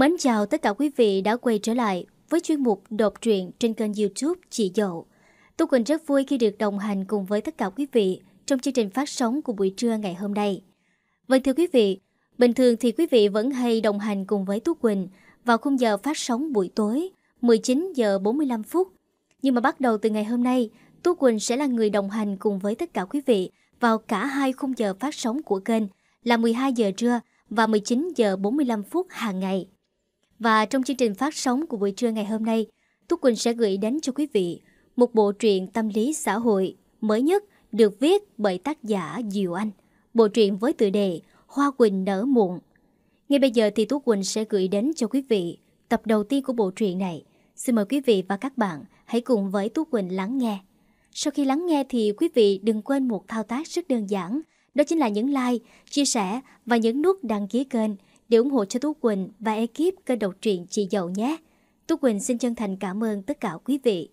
Mến chào tất cả quý vị đã quay trở lại với chuyên mục đọc truyện trên kênh youtube Chị Dậu. Tôi Quỳnh rất vui khi được đồng hành cùng với tất cả quý vị trong chương trình phát sóng của buổi trưa ngày hôm nay. Vâng thưa quý vị, bình thường thì quý vị vẫn hay đồng hành cùng với Tú Quỳnh vào khung giờ phát sóng buổi tối 19 giờ 45 phút. Nhưng mà bắt đầu từ ngày hôm nay, Tú Quỳnh sẽ là người đồng hành cùng với tất cả quý vị vào cả hai khung giờ phát sóng của kênh là 12 giờ trưa và 19 giờ 45 phút hàng ngày. Và trong chương trình phát sóng của buổi trưa ngày hôm nay, Tú Quỳnh sẽ gửi đến cho quý vị một bộ truyện tâm lý xã hội mới nhất được viết bởi tác giả Diệu Anh. Bộ truyện với tựa đề Hoa Quỳnh nở muộn. Ngay bây giờ thì Tú Quỳnh sẽ gửi đến cho quý vị tập đầu tiên của bộ truyện này. Xin mời quý vị và các bạn hãy cùng với Tú Quỳnh lắng nghe. Sau khi lắng nghe thì quý vị đừng quên một thao tác rất đơn giản, đó chính là nhấn like, chia sẻ và nhấn nút đăng ký kênh để ủng hộ cho Tú Quỳnh và ekip kênh độc truyện Chị Dậu nhé. Tú Quỳnh xin chân thành cảm ơn tất cả quý vị.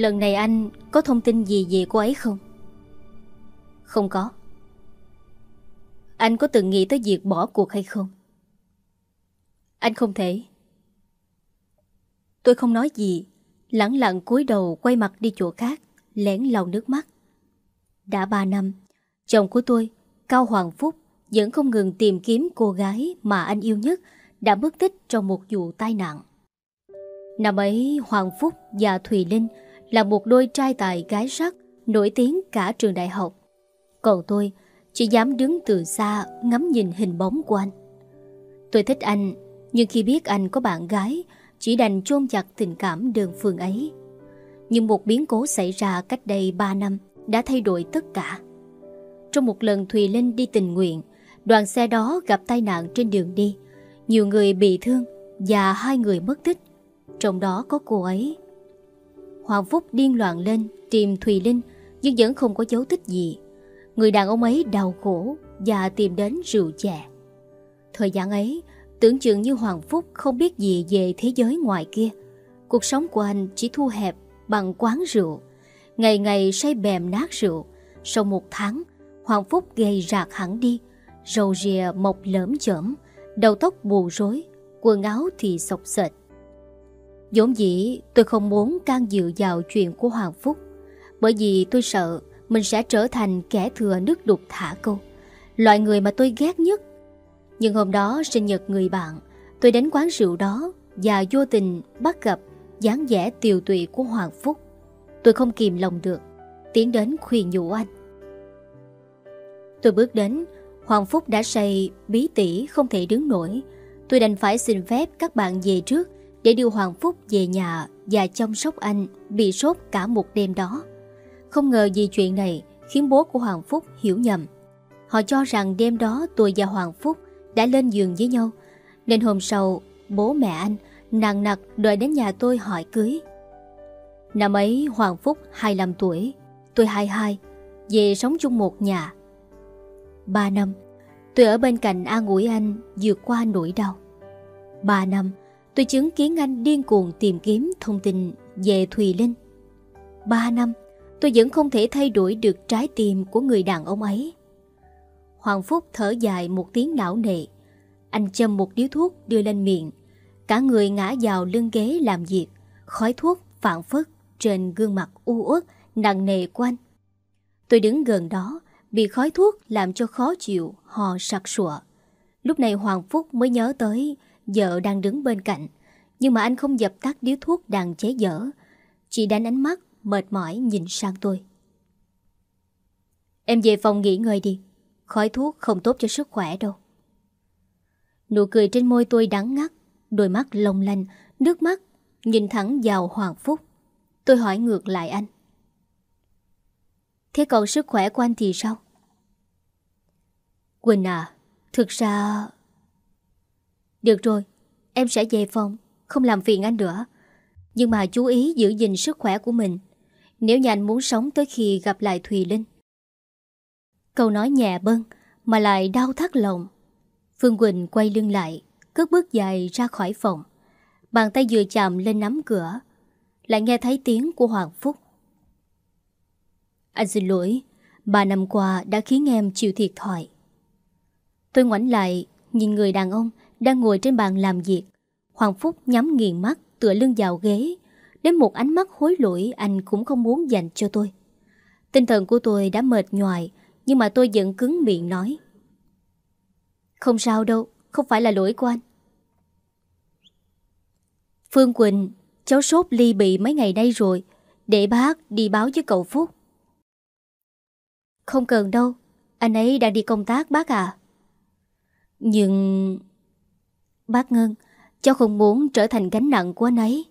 Lần này anh có thông tin gì về cô ấy không? Không có. Anh có từng nghĩ tới việc bỏ cuộc hay không? Anh không thể. Tôi không nói gì, lặng lặng cúi đầu quay mặt đi chỗ khác, lén lau nước mắt. Đã ba năm, chồng của tôi, Cao Hoàng Phúc, vẫn không ngừng tìm kiếm cô gái mà anh yêu nhất đã mất tích trong một vụ tai nạn. Năm ấy, Hoàng Phúc và Thùy Linh là một đôi trai tài gái sắc nổi tiếng cả trường đại học. Còn tôi chỉ dám đứng từ xa ngắm nhìn hình bóng của anh. Tôi thích anh, nhưng khi biết anh có bạn gái, chỉ đành chôn chặt tình cảm đơn phương ấy. Nhưng một biến cố xảy ra cách đây 3 năm đã thay đổi tất cả. Trong một lần Thùy Linh đi tình nguyện, đoàn xe đó gặp tai nạn trên đường đi. Nhiều người bị thương và hai người mất tích. Trong đó có cô ấy. Hoàng Phúc điên loạn lên tìm Thùy Linh nhưng vẫn không có dấu tích gì. Người đàn ông ấy đau khổ và tìm đến rượu chè. Thời gian ấy, tưởng chừng như Hoàng Phúc không biết gì về thế giới ngoài kia. Cuộc sống của anh chỉ thu hẹp bằng quán rượu. Ngày ngày say bèm nát rượu. Sau một tháng, Hoàng Phúc gầy rạc hẳn đi, râu rìa mọc lởm chởm, đầu tóc bù rối, quần áo thì sọc sệt. Dũng dĩ, tôi không muốn can dự vào chuyện của Hoàng Phúc, Bởi vì tôi sợ mình sẽ trở thành kẻ thừa nước đục thả câu. Loại người mà tôi ghét nhất. Nhưng hôm đó sinh nhật người bạn, Tôi đến quán rượu đó Và vô tình bắt gặp dáng vẻ tiều tụy của Hoàng Phúc. Tôi không kìm lòng được, Tiến đến khuyên nhủ anh. Tôi bước đến, Hoàng Phúc đã say, bí tỉ, không thể đứng nổi. Tôi đành phải xin phép các bạn về trước để đưa Hoàng Phúc về nhà và chăm sóc anh bị sốt cả một đêm đó. Không ngờ gì chuyện này khiến bố của Hoàng Phúc hiểu nhầm. Họ cho rằng đêm đó tôi và Hoàng Phúc đã lên giường với nhau, nên hôm sau bố mẹ anh nặng nặc đợi đến nhà tôi hỏi cưới. Năm ấy Hoàng Phúc 25 tuổi, tôi 22, về sống chung một nhà. Ba năm, tôi ở bên cạnh an ủi anh vượt qua nỗi đau. Ba năm, Tôi chứng kiến anh điên cuồng tìm kiếm thông tin về Thùy Linh. Ba năm, tôi vẫn không thể thay đổi được trái tim của người đàn ông ấy. Hoàng Phúc thở dài một tiếng não nề. Anh châm một điếu thuốc đưa lên miệng. Cả người ngã vào lưng ghế làm việc. Khói thuốc phản phất trên gương mặt u uất nặng nề của anh. Tôi đứng gần đó, bị khói thuốc làm cho khó chịu, hò sặc sụa. Lúc này Hoàng Phúc mới nhớ tới Vợ đang đứng bên cạnh. Nhưng mà anh không dập tắt điếu thuốc đang cháy dở. Chỉ đánh ánh mắt, Mệt mỏi nhìn sang tôi. Em về phòng nghỉ ngơi đi. Khói thuốc không tốt cho sức khỏe đâu. Nụ cười trên môi tôi đắng ngắt, Đôi mắt lông lanh, Nước mắt Nhìn thẳng vào Hoàng Phúc. Tôi hỏi ngược lại anh. Thế còn sức khỏe của anh thì sao? Quỳnh à Thực ra được rồi, em sẽ về phòng, không làm phiền anh nữa. Nhưng mà chú ý giữ gìn sức khỏe của mình. Nếu như anh muốn sống tới khi gặp lại Thùy Linh. Câu nói nhẹ bâng Mà lại đau thắt lòng. Phương Quỳnh quay lưng lại Cất bước dài ra khỏi phòng. Bàn tay vừa chạm lên nắm cửa Lại nghe thấy tiếng của Hoàng Phúc. Anh xin lỗi Ba năm qua đã khiến em chịu thiệt thòi. Tôi ngoảnh lại Nhìn người đàn ông đang ngồi trên bàn làm việc. Hoàng Phúc nhắm nghiền mắt Tựa lưng vào ghế. Đến một ánh mắt hối lỗi, Anh cũng không muốn dành cho tôi. Tinh thần của tôi đã mệt nhoài, Nhưng mà tôi vẫn cứng miệng nói. Không sao đâu, Không phải là lỗi của anh. Phương Quỳnh, Cháu sốt ly bị mấy ngày nay rồi, Để bác đi báo với cậu Phúc. Không cần đâu, Anh ấy đang đi công tác bác à. Nhưng Bác Ngân Cháu không muốn trở thành gánh nặng của anh ấy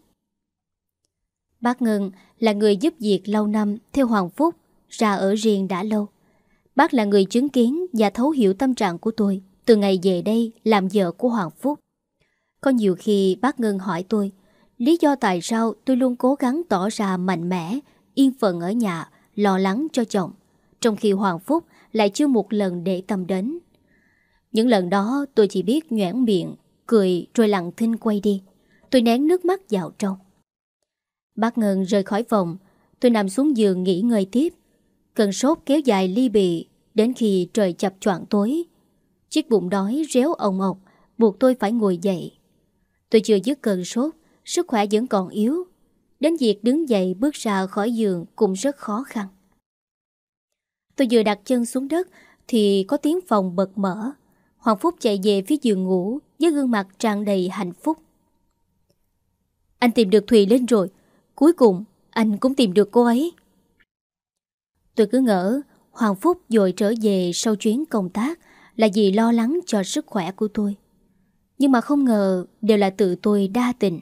Bác Ngân là người giúp việc lâu năm theo Hoàng Phúc ra ở riêng đã lâu. Bác là người chứng kiến và thấu hiểu tâm trạng của tôi từ ngày về đây làm vợ của Hoàng Phúc. Có nhiều khi bác Ngân hỏi tôi lý do tại sao tôi luôn cố gắng tỏ ra mạnh mẽ, yên phận ở nhà, lo lắng cho chồng, trong khi Hoàng Phúc lại chưa một lần để tâm đến. Những lần đó tôi chỉ biết nhoảng miệng, cười rồi lặng thinh quay đi. Tôi nén nước mắt vào trong. Bác Ngân rời khỏi phòng, tôi nằm xuống giường nghỉ ngơi tiếp. Cơn sốt kéo dài ly bì đến khi trời chập choạng tối. Chiếc bụng đói réo ồng ọc, buộc tôi phải ngồi dậy. Tôi chưa dứt cơn sốt, sức khỏe vẫn còn yếu. Đến việc đứng dậy bước ra khỏi giường cũng rất khó khăn. Tôi vừa đặt chân xuống đất thì có tiếng phòng bật mở. Hoàng Phúc chạy về phía giường ngủ với gương mặt tràn đầy hạnh phúc. Anh tìm được Thùy lên rồi. Cuối cùng, anh cũng tìm được cô ấy. Tôi cứ ngỡ Hoàng Phúc dội trở về sau chuyến công tác là vì lo lắng cho sức khỏe của tôi. Nhưng mà không ngờ đều là tự tôi đa tình.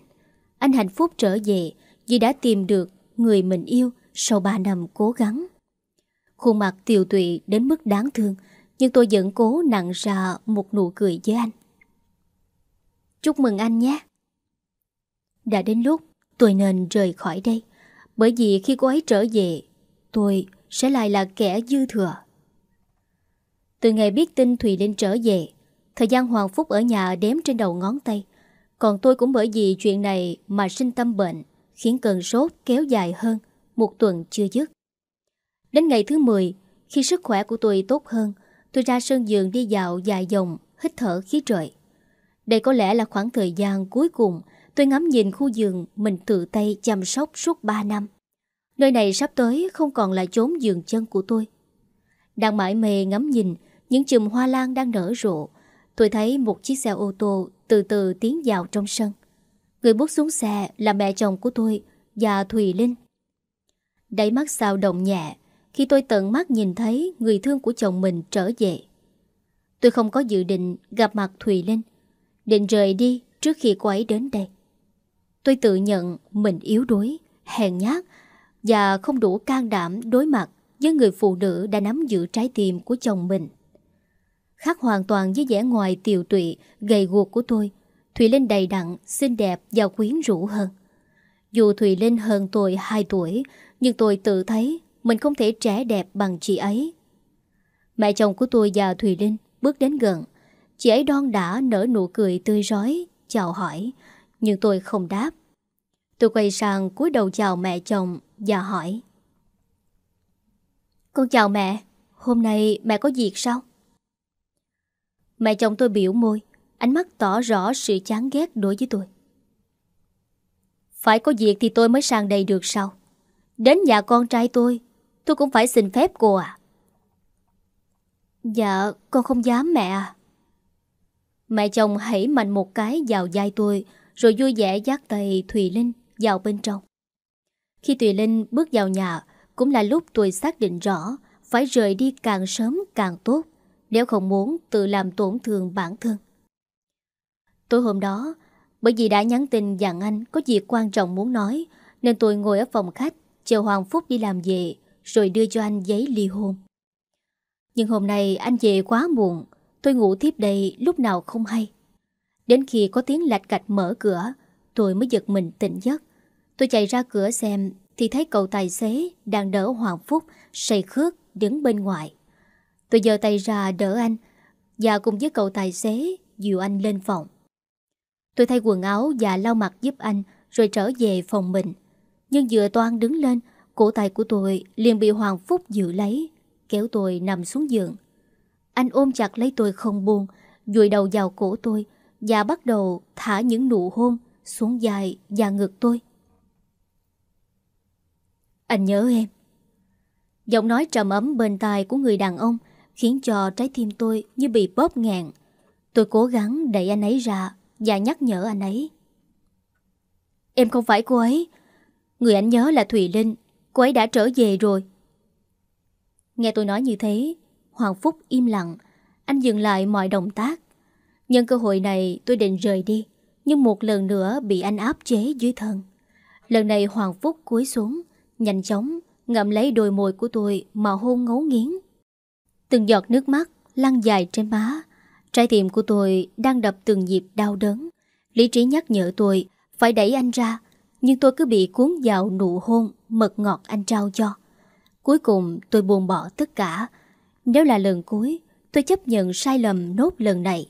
Anh hạnh phúc trở về vì đã tìm được người mình yêu sau 3 năm cố gắng. Khuôn mặt tiều tụy đến mức đáng thương nhưng tôi vẫn cố nặng ra một nụ cười với anh. Chúc mừng anh nhé. Đã đến lúc tôi nên rời khỏi đây, bởi vì khi cô ấy trở về, tôi sẽ lại là kẻ dư thừa. Từ ngày biết tin Thùy Linh trở về, thời gian Hoàng Phúc ở nhà đếm trên đầu ngón tay còn tôi cũng bởi vì chuyện này mà sinh tâm bệnh, khiến cơn sốt kéo dài hơn một tuần chưa dứt. Đến ngày thứ 10 khi sức khỏe của tôi tốt hơn tôi ra sân giường đi dạo dài dòng, hít thở khí trời. Đây có lẽ là khoảng thời gian cuối cùng Tôi ngắm nhìn khu giường mình tự tay chăm sóc suốt 3 năm. Nơi này sắp tới không còn là chốn giường chân của tôi. Đang mãi mê ngắm nhìn những chùm hoa lan đang nở rộ. Tôi thấy một chiếc xe ô tô từ từ tiến vào trong sân. Người bước xuống xe là mẹ chồng của tôi và Thùy Linh. Đáy mắt sao động nhẹ khi tôi tận mắt nhìn thấy người thương của chồng mình trở về. Tôi không có dự định gặp mặt Thùy Linh, định rời đi trước khi cô ấy đến đây. Tôi tự nhận mình yếu đuối, hèn nhát và không đủ can đảm đối mặt với người phụ nữ đã nắm giữ trái tim của chồng mình. Khác hoàn toàn với vẻ ngoài tiều tụy, gầy guộc của tôi, Thùy Linh đầy đặn, xinh đẹp và quyến rũ hơn. Dù Thùy Linh hơn tôi 2 tuổi, nhưng tôi tự thấy mình không thể trẻ đẹp bằng chị ấy. Mẹ chồng của tôi và Thùy Linh bước đến gần. Chị ấy đon đã nở nụ cười tươi rói, chào hỏi, nhưng tôi không đáp. Tôi quay sang cúi đầu chào mẹ chồng và hỏi. Con chào mẹ, hôm nay mẹ có việc sao? Mẹ chồng tôi biểu môi, ánh mắt tỏ rõ sự chán ghét đối với tôi. Phải có việc thì tôi mới sang đây được sao? Đến nhà con trai tôi, tôi cũng phải xin phép cô à? Dạ, con không dám mẹ à. Mẹ chồng hãy mạnh một cái vào vai tôi rồi vui vẻ dắt tay Thùy Linh vào bên trong. Khi Thùy Linh bước vào nhà, cũng là lúc tôi xác định rõ phải rời đi càng sớm càng tốt, nếu không muốn tự làm tổn thương bản thân. Tối hôm đó, bởi vì đã nhắn tin dặn anh có việc quan trọng muốn nói, nên tôi ngồi ở phòng khách chờ Hoàng Phúc đi làm về, rồi đưa cho anh giấy ly hôn. Nhưng hôm nay anh về quá muộn, tôi ngủ tiếp đây lúc nào không hay. Đến khi có tiếng lạch cạch mở cửa Tôi mới giật mình tỉnh giấc Tôi chạy ra cửa xem Thì thấy cậu tài xế đang đỡ Hoàng Phúc say khước đứng bên ngoài. Tôi giơ tay ra đỡ anh và cùng với cậu tài xế dìu anh lên phòng. Tôi thay quần áo và lau mặt giúp anh rồi trở về phòng mình. Nhưng vừa toan đứng lên, cổ tay của tôi liền bị Hoàng Phúc giữ lấy, kéo tôi nằm xuống giường. Anh ôm chặt lấy tôi không buông, dùi đầu vào cổ tôi và bắt đầu thả những nụ hôn xuống dài và ngực tôi. Anh nhớ em. Giọng nói trầm ấm bên tai của người đàn ông khiến cho trái tim tôi như bị bóp ngàn. Tôi cố gắng đẩy anh ấy ra và nhắc nhở anh ấy. Em không phải cô ấy. Người anh nhớ là Thùy Linh. Cô ấy đã trở về rồi. Nghe tôi nói như thế, Hoàng Phúc im lặng. Anh dừng lại mọi động tác. Nhân cơ hội này tôi định rời đi, nhưng một lần nữa bị anh áp chế dưới thân. Lần này Hoàng Phúc cúi xuống, nhanh chóng ngậm lấy đôi môi của tôi mà hôn ngấu nghiến. Từng giọt nước mắt lăn dài trên má. Trái tim của tôi đang đập từng nhịp đau đớn. Lý trí nhắc nhở tôi phải đẩy anh ra, nhưng tôi cứ bị cuốn vào nụ hôn mật ngọt anh trao cho. Cuối cùng tôi buồn bỏ tất cả. Nếu là lần cuối, tôi chấp nhận sai lầm nốt lần này.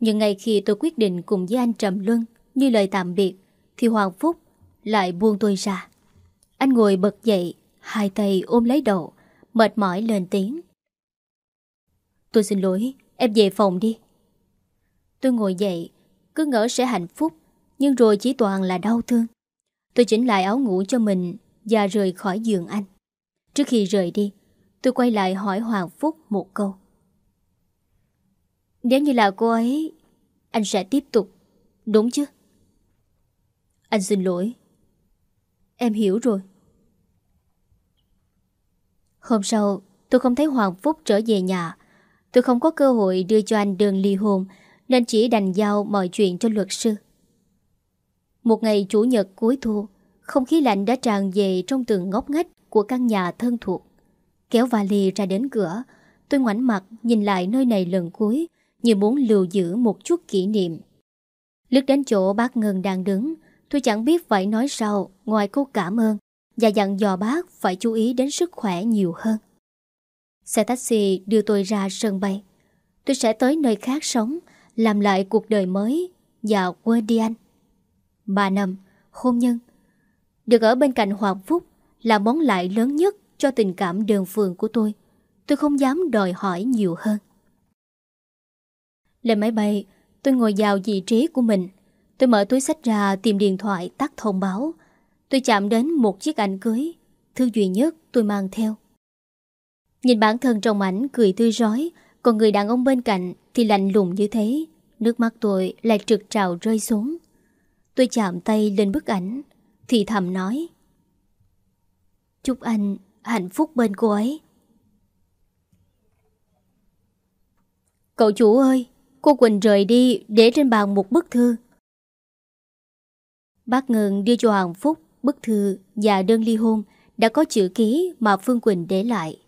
Nhưng ngay khi tôi quyết định cùng với anh Trầm Luân như lời tạm biệt, thì Hoàng Phúc lại buông tôi ra. Anh ngồi bật dậy, hai tay ôm lấy đầu, mệt mỏi lên tiếng. Tôi xin lỗi, em về phòng đi. Tôi ngồi dậy, cứ ngỡ sẽ hạnh phúc, nhưng rồi chỉ toàn là đau thương. Tôi chỉnh lại áo ngủ cho mình và rời khỏi giường anh. Trước khi rời đi, tôi quay lại hỏi Hoàng Phúc một câu. Nếu như là cô ấy, anh sẽ tiếp tục, đúng chứ? Anh xin lỗi. Em hiểu rồi. Hôm sau, tôi không thấy Hoàng Phúc trở về nhà. Tôi không có cơ hội đưa cho anh đơn ly hôn, nên chỉ đành giao mọi chuyện cho luật sư. Một ngày chủ nhật cuối thu, không khí lạnh đã tràn về trong từng ngóc ngách của căn nhà thân thuộc. Kéo vali ra đến cửa, tôi ngoảnh mặt nhìn lại nơi này lần cuối, như muốn lưu giữ một chút kỷ niệm. Lướt đến chỗ bác Ngân đang đứng, tôi chẳng biết phải nói sao ngoài câu cảm ơn và dặn dò bác phải chú ý đến sức khỏe nhiều hơn. Xe taxi đưa tôi ra sân bay. Tôi sẽ tới nơi khác sống, làm lại cuộc đời mới và quên đi anh. Ba năm, hôn nhân. Được ở bên cạnh Hoàng Phúc là món lại lớn nhất cho tình cảm đơn phương của tôi. Tôi không dám đòi hỏi nhiều hơn. Lên máy bay, tôi ngồi vào vị trí của mình. Tôi mở túi sách ra tìm điện thoại tắt thông báo. Tôi chạm đến một chiếc ảnh cưới, thư duy nhất tôi mang theo. Nhìn bản thân trong ảnh cười tươi rói, còn người đàn ông bên cạnh thì lạnh lùng như thế. Nước mắt tôi lại trực trào rơi xuống. Tôi chạm tay lên bức ảnh, thì thầm nói. Chúc anh hạnh phúc bên cô ấy. Cậu chủ ơi, cô Quỳnh rời đi để trên bàn một bức thư. Bác Ngân đưa cho Hoàng Phúc bức thư và đơn ly hôn đã có chữ ký mà Phương Quỳnh để lại.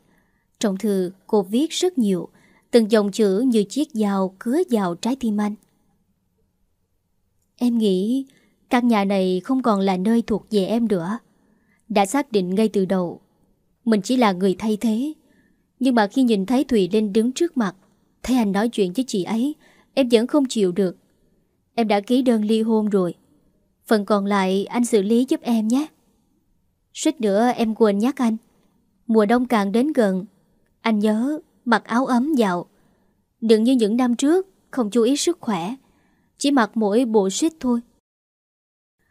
Trong thư cô viết rất nhiều, từng dòng chữ như chiếc dao cứa vào trái tim anh. Em nghĩ căn nhà này không còn là nơi thuộc về em nữa. Đã xác định ngay từ đầu, mình chỉ là người thay thế. Nhưng mà khi nhìn thấy Thùy Linh đứng trước mặt, thấy anh nói chuyện với chị ấy, em vẫn không chịu được. Em đã ký đơn ly hôn rồi. Phần còn lại anh xử lý giúp em nhé. Suýt nữa em quên nhắc anh. Mùa đông càng đến gần, anh nhớ mặc áo ấm vào. Đừng như những năm trước, không chú ý sức khỏe. Chỉ mặc mỗi bộ suýt thôi.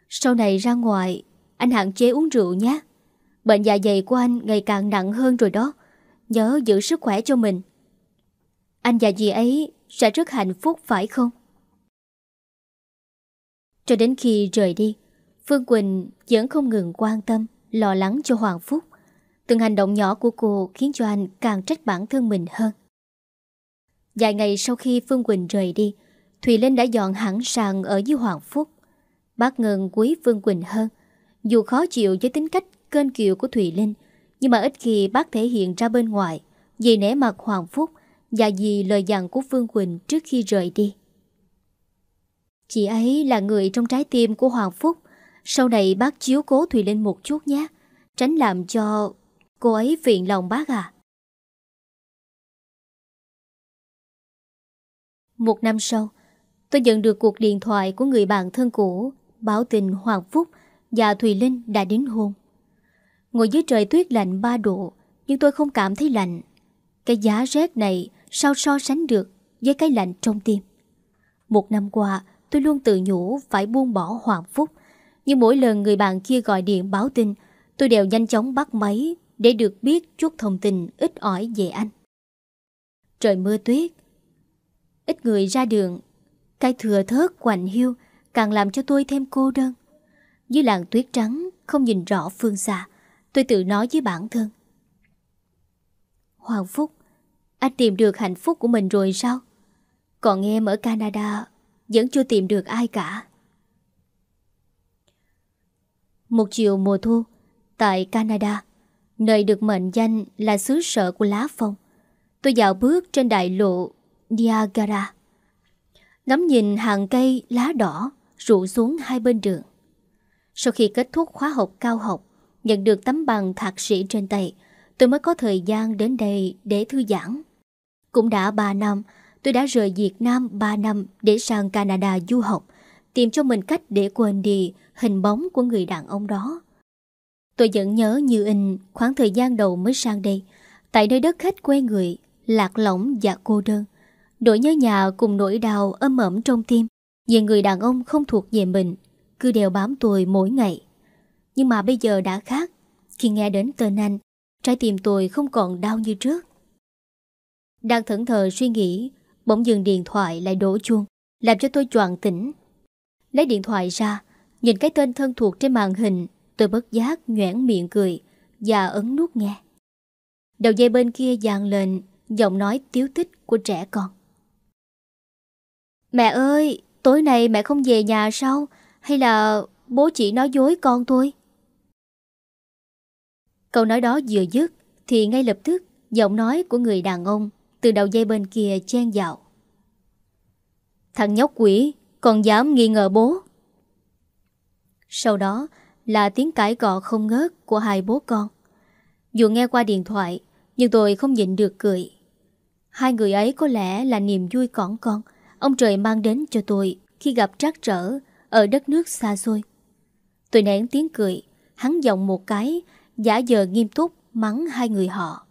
Sau này ra ngoài, anh hạn chế uống rượu nhé. Bệnh dạ dày của anh ngày càng nặng hơn rồi đó. Nhớ giữ sức khỏe cho mình. Anh và dì ấy sẽ rất hạnh phúc phải không? Cho đến khi rời đi, Phương Quỳnh vẫn không ngừng quan tâm, lo lắng cho Hoàng Phúc. Từng hành động nhỏ của cô khiến cho anh càng trách bản thân mình hơn. Vài ngày sau khi Phương Quỳnh rời đi, Thùy Linh đã dọn hẳn sàn ở dưới Hoàng Phúc. Bác Ngân quý Phương Quỳnh hơn. Dù khó chịu với tính cách kênh kiều của Thùy Linh, nhưng mà ít khi bác thể hiện ra bên ngoài vì nể mặt Hoàng Phúc và vì lời dặn của Phương Quỳnh trước khi rời đi. Chị ấy là người trong trái tim của Hoàng Phúc, Sau này bác chiếu cố Thùy Linh một chút nhé Tránh làm cho cô ấy phiền lòng bác à Một năm sau Tôi nhận được cuộc điện thoại của người bạn thân cũ Báo tình, Hoàng Phúc Và Thùy Linh đã đến hôn. Ngồi dưới trời tuyết lạnh 3 độ, Nhưng tôi không cảm thấy lạnh. Cái giá rét này Sao so sánh được với cái lạnh trong tim? Một năm qua, Tôi luôn tự nhủ phải buông bỏ Hoàng Phúc, Nhưng mỗi lần người bạn kia gọi điện báo tin Tôi đều nhanh chóng bắt máy Để được biết chút thông tin ít ỏi về anh. Trời mưa tuyết, Ít người ra đường, Cái thừa thớt quạnh hiu Càng làm cho tôi thêm cô đơn. Dưới làn tuyết trắng, Không nhìn rõ phương xa, Tôi tự nói với bản thân. Hoàng Phúc, Anh tìm được hạnh phúc của mình rồi sao? Còn em ở Canada, Vẫn chưa tìm được ai cả. Một chiều mùa thu, Tại Canada, Nơi được mệnh danh là xứ sở của lá phong, Tôi dạo bước trên đại lộ Niagara. Ngắm nhìn hàng cây lá đỏ rủ xuống hai bên đường. Sau khi kết thúc khóa học cao học, Nhận được tấm bằng thạc sĩ trên tay, Tôi mới có thời gian đến đây để thư giãn. Cũng đã 3 năm, Tôi đã rời Việt Nam 3 năm để sang Canada du học, Tìm cho mình cách để quên đi hình bóng của người đàn ông đó. Tôi vẫn nhớ như in khoảng thời gian đầu mới sang đây, Tại nơi đất khách quê người, Lạc lõng và cô đơn Nỗi nhớ nhà cùng nỗi đau âm ẩm trong tim. Về người đàn ông không thuộc về mình, Cứ đều bám tôi mỗi ngày. Nhưng mà bây giờ đã khác, Khi nghe đến tên anh, Trái tim tôi không còn đau như trước. Đang thẫn thờ suy nghĩ, Bỗng dừng điện thoại lại đổ chuông, Làm cho tôi choàng tỉnh. Lấy điện thoại ra, Nhìn cái tên thân thuộc trên màn hình, Tôi bất giác nhoảng miệng cười Và ấn nút nghe. Đầu dây bên kia dàn lên Giọng nói tiếu tích của trẻ con. Mẹ ơi Tối nay mẹ không về nhà sao Hay là bố chỉ nói dối con thôi? Câu nói đó vừa dứt Thì ngay lập tức Giọng nói của người đàn ông Từ đầu dây bên kia chen vào Thằng nhóc quỷ Còn dám nghi ngờ bố Sau đó là tiếng cãi cọ không ngớt của hai bố con. Dù nghe qua điện thoại, nhưng tôi không nhịn được cười. Hai người ấy có lẽ là niềm vui cỏn con ông trời mang đến cho tôi khi gặp trắc trở ở đất nước xa xôi. Tôi nén tiếng cười, hắn giọng một cái, giả giờ nghiêm túc mắng hai người họ.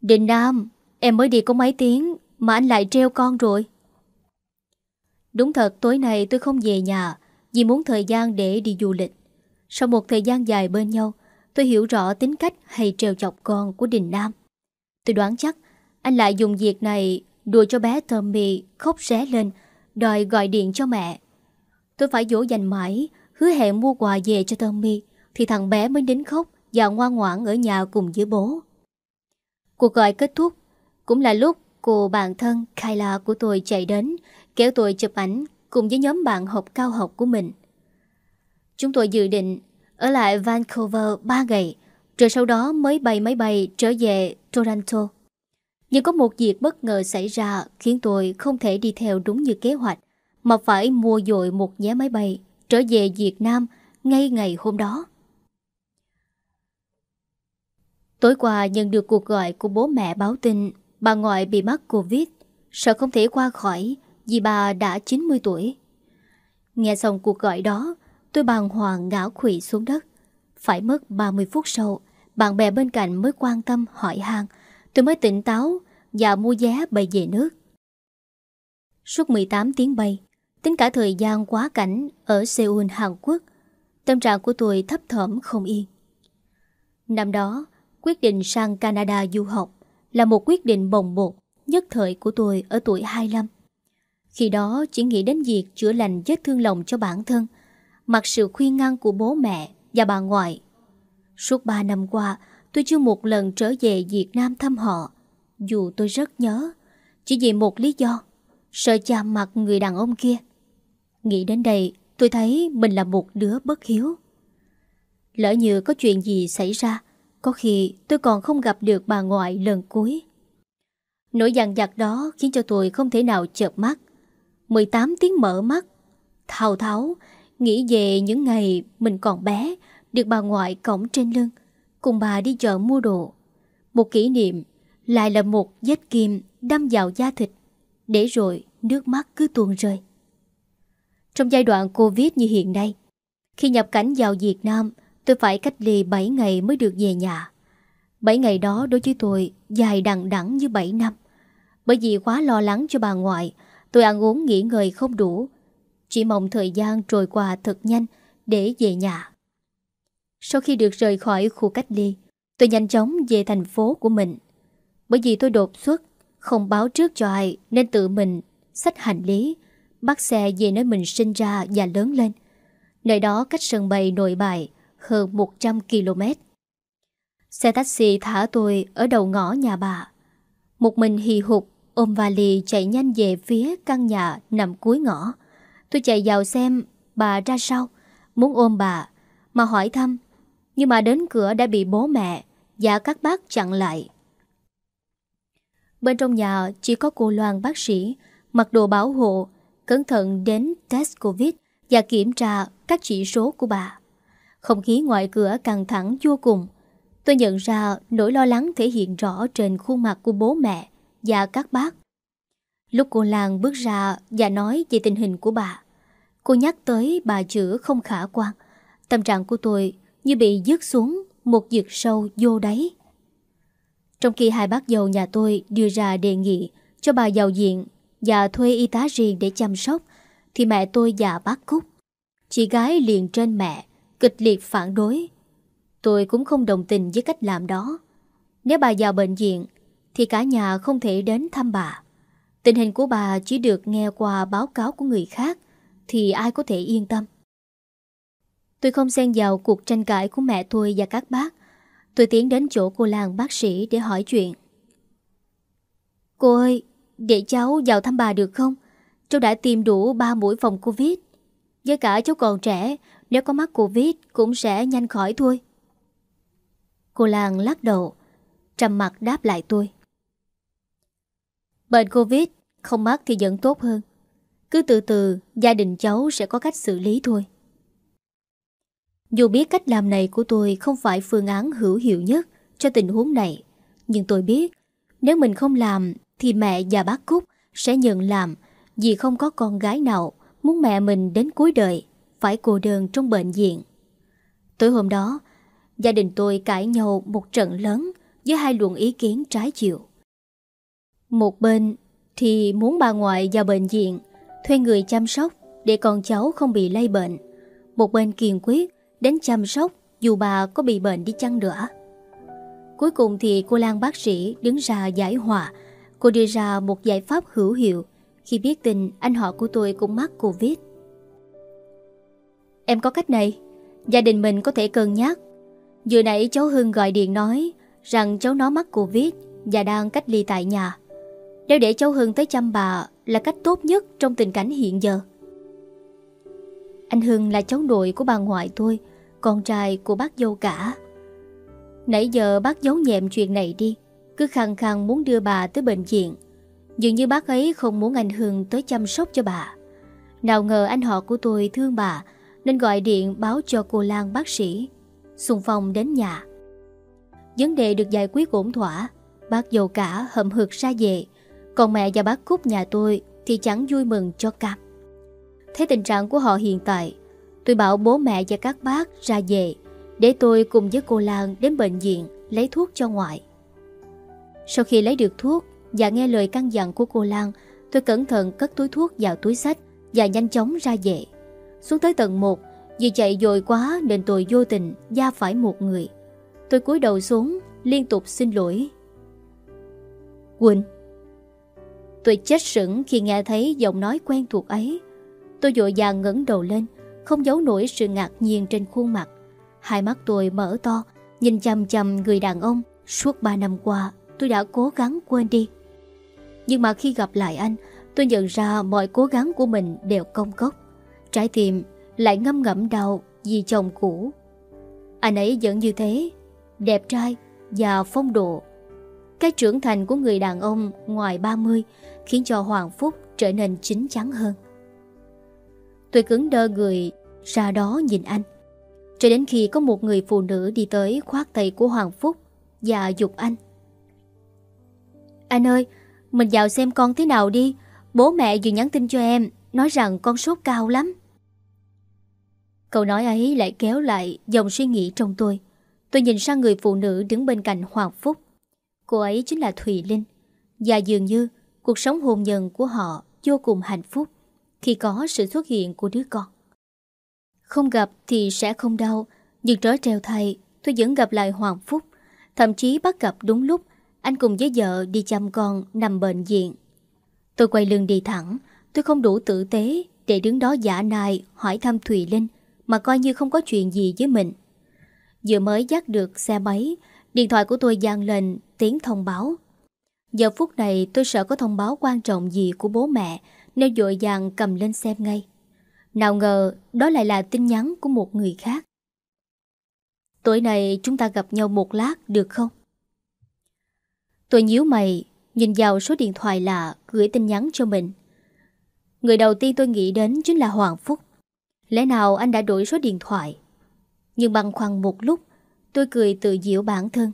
Đình Nam, em mới đi có mấy tiếng mà anh lại treo con rồi. Đúng thật tối nay tôi không về nhà vì muốn thời gian để đi du lịch. Sau một thời gian dài bên nhau, tôi hiểu rõ tính cách hay treo chọc con của Đình Nam. Tôi đoán chắc anh lại dùng việc này đùa cho bé Tommy khóc ré lên, đòi gọi điện cho mẹ. Tôi phải dỗ dành mãi, hứa hẹn mua quà về cho Tommy, thì thằng bé mới đến khóc và ngoan ngoãn ở nhà cùng với bố. Cuộc gọi kết thúc, cũng là lúc cô bạn thân Kyla của tôi chạy đến, kéo tôi chụp ảnh cùng với nhóm bạn học cao học của mình. Chúng tôi dự định ở lại Vancouver 3 ngày, rồi sau đó mới bay máy bay trở về Toronto. Nhưng có một việc bất ngờ xảy ra khiến tôi không thể đi theo đúng như kế hoạch, mà phải mua dội một vé máy bay trở về Việt Nam ngay ngày hôm đó. Tối qua nhận được cuộc gọi của bố mẹ báo tin bà ngoại bị mắc Covid, sợ không thể qua khỏi vì bà đã 90 tuổi. Nghe xong cuộc gọi đó, tôi bàng hoàng ngã khủy xuống đất. Phải mất 30 phút sau, bạn bè bên cạnh mới quan tâm hỏi han tôi mới tỉnh táo và mua vé bay về nước. Suốt 18 tiếng bay, tính cả thời gian quá cảnh ở Seoul, Hàn Quốc, tâm trạng của tôi thấp thỏm không yên. Năm đó, quyết định sang Canada du học là một quyết định bồng bột nhất thời của tôi ở tuổi 25. Khi đó chỉ nghĩ đến việc chữa lành vết thương lòng cho bản thân, mặc sự khuyên ngăn của bố mẹ và bà ngoại. Suốt 3 năm qua, tôi chưa một lần trở về Việt Nam thăm họ, dù tôi rất nhớ, chỉ vì một lý do, sợ chạm mặt người đàn ông kia. Nghĩ đến đây, tôi thấy mình là một đứa bất hiếu. Lỡ như có chuyện gì xảy ra, có khi tôi còn không gặp được bà ngoại lần cuối. Nỗi dằn vặt đó khiến cho tôi không thể nào chợp mắt 18 tiếng mở mắt Thao tháo Nghĩ về những ngày mình còn bé, được bà ngoại cổng trên lưng, cùng bà đi chợ mua đồ. Một kỷ niệm lại là một vết kim đâm vào da thịt, để rồi nước mắt cứ tuôn rơi. Trong giai đoạn Covid như hiện nay, khi nhập cảnh vào Việt Nam, tôi phải cách ly 7 ngày mới được về nhà. 7 ngày đó đối với tôi dài đằng đẵng như 7 năm. Bởi vì quá lo lắng cho bà ngoại, tôi ăn uống nghỉ ngơi không đủ. Chỉ mong thời gian trôi qua thật nhanh để về nhà. Sau khi được rời khỏi khu cách ly, tôi nhanh chóng về thành phố của mình. Bởi vì tôi đột xuất, không báo trước cho ai nên tự mình xách hành lý, bắt xe về nơi mình sinh ra và lớn lên. Nơi đó cách sân bay nội bài hơn 100 km. Xe taxi thả tôi ở đầu ngõ nhà bà. Một mình hì hụt ôm vali chạy nhanh về phía căn nhà nằm cuối ngõ. Tôi chạy vào xem bà ra sao, muốn ôm bà, mà hỏi thăm. Nhưng mà đến cửa đã bị bố mẹ và các bác chặn lại. Bên trong nhà chỉ có cô Loan bác sĩ, mặc đồ bảo hộ, cẩn thận đến test Covid và kiểm tra các chỉ số của bà. Không khí ngoài cửa căng thẳng vô cùng. Tôi nhận ra nỗi lo lắng thể hiện rõ trên khuôn mặt của bố mẹ và các bác. Lúc cô Lan bước ra và nói về tình hình của bà, cô nhắc tới bà chữa không khả quan. Tâm trạng của tôi như bị dứt xuống một vực sâu vô đáy. Trong khi hai bác giàu nhà tôi đưa ra đề nghị cho bà giàu diện và thuê y tá riêng để chăm sóc, thì mẹ tôi và bác Cúc. Chị gái liền trên mẹ, kịch liệt phản đối. Tôi cũng không đồng tình với cách làm đó. Nếu bà vào bệnh viện, thì cả nhà không thể đến thăm bà. Tình hình của bà chỉ được nghe qua báo cáo của người khác, thì ai có thể yên tâm. Tôi không xen vào cuộc tranh cãi của mẹ tôi và các bác. Tôi tiến đến chỗ cô làng bác sĩ để hỏi chuyện. Cô ơi, để cháu vào thăm bà được không? Cháu đã tiêm đủ 3 mũi phòng Covid. Với cả cháu còn trẻ, nếu có mắc Covid cũng sẽ nhanh khỏi thôi. Cô làng lắc đầu, trầm mặt đáp lại tôi. Bệnh Covid không mắc thì vẫn tốt hơn. Cứ từ từ, gia đình cháu sẽ có cách xử lý thôi. Dù biết cách làm này của tôi không phải phương án hữu hiệu nhất cho tình huống này, nhưng tôi biết nếu mình không làm thì mẹ và bác Cúc sẽ nhận làm vì không có con gái nào muốn mẹ mình đến cuối đời phải cô đơn trong bệnh viện. Tối hôm đó, gia đình tôi cãi nhau một trận lớn với hai luồng ý kiến trái chiều. Một bên thì muốn bà ngoại vào bệnh viện, thuê người chăm sóc để con cháu không bị lây bệnh. Một bên kiên quyết đến chăm sóc dù bà có bị bệnh đi chăng nữa. Cuối cùng thì cô Lan bác sĩ đứng ra giải hòa. Cô đưa ra một giải pháp hữu hiệu khi biết tin anh họ của tôi cũng mắc Covid. Em có cách này, gia đình mình có thể cân nhắc. Vừa nãy cháu Hưng gọi điện nói rằng cháu nó mắc Covid và đang cách ly tại nhà. Nếu để cháu Hưng tới chăm bà là cách tốt nhất trong tình cảnh hiện giờ. Anh Hưng là cháu nội của bà ngoại tôi, con trai của bác dâu cả. Nãy giờ bác giấu nhẹm chuyện này đi, cứ khăng khăng muốn đưa bà tới bệnh viện. Dường như bác ấy không muốn anh Hưng tới chăm sóc cho bà. Nào ngờ anh họ của tôi thương bà nên gọi điện báo cho cô Lan bác sĩ. Xung phong đến nhà. Vấn đề được giải quyết ổn thỏa. Bác dâu cả hậm hực ra về. Còn mẹ và bác Cúc nhà tôi thì chẳng vui mừng cho cam thấy tình trạng của họ hiện tại, tôi bảo bố mẹ và các bác ra về để tôi cùng với cô Lan đến bệnh viện lấy thuốc cho ngoại. Sau khi lấy được thuốc và nghe lời căn dặn của cô Lan, tôi cẩn thận cất túi thuốc vào túi sách và nhanh chóng ra về. Xuống tới tầng 1, vì chạy dội quá nên tôi vô tình da phải một người. Tôi cúi đầu xuống, liên tục xin lỗi. Quỳnh Tôi chết sững khi nghe thấy giọng nói quen thuộc ấy. Tôi dội vàng ngẩng đầu lên, không giấu nổi sự ngạc nhiên trên khuôn mặt. Hai mắt tôi mở to, nhìn chăm chăm người đàn ông suốt ba năm qua tôi đã cố gắng quên đi. Nhưng mà khi gặp lại anh, tôi nhận ra mọi cố gắng của mình đều công cốc. Trái tim lại ngâm ngẫm đau vì chồng cũ. Anh ấy vẫn như thế, đẹp trai và phong độ. Cái trưởng thành của người đàn ông ngoài 30 khiến cho Hoàng Phúc trở nên chín chắn hơn. Tôi cứng đơ người ra đó nhìn anh. Cho đến khi có một người phụ nữ đi tới khoát tay của Hoàng Phúc và dục anh. Anh ơi, mình vào xem con thế nào đi. Bố mẹ vừa nhắn tin cho em, nói rằng con sốt cao lắm. Câu nói ấy lại kéo lại dòng suy nghĩ trong tôi. Tôi nhìn sang người phụ nữ đứng bên cạnh Hoàng Phúc. Cô ấy chính là Thùy Linh. Và dường như cuộc sống hôn nhân của họ vô cùng hạnh phúc khi có sự xuất hiện của đứa con. Không gặp thì sẽ không đau, nhưng trở treo thay tôi vẫn gặp lại Hoàng Phúc. Thậm chí bắt gặp đúng lúc anh cùng với vợ đi chăm con nằm bệnh viện. Tôi quay lưng đi thẳng, tôi không đủ tử tế để đứng đó giả nài hỏi thăm Thùy Linh mà coi như không có chuyện gì với mình. Vừa mới dắt được xe máy, điện thoại của tôi gian lên tiếng thông báo. Giờ phút này tôi sợ có thông báo quan trọng gì của bố mẹ nên dội dàng cầm lên xem ngay. Nào ngờ đó lại là tin nhắn của một người khác. Tối nay chúng ta gặp nhau một lát được không? Tôi nhíu mày, nhìn vào số điện thoại lạ gửi tin nhắn cho mình. Người đầu tiên tôi nghĩ đến chính là Hoàng Phúc. Lẽ nào anh đã đổi số điện thoại? Nhưng băng khoăn một lúc, tôi cười tự diễu bản thân.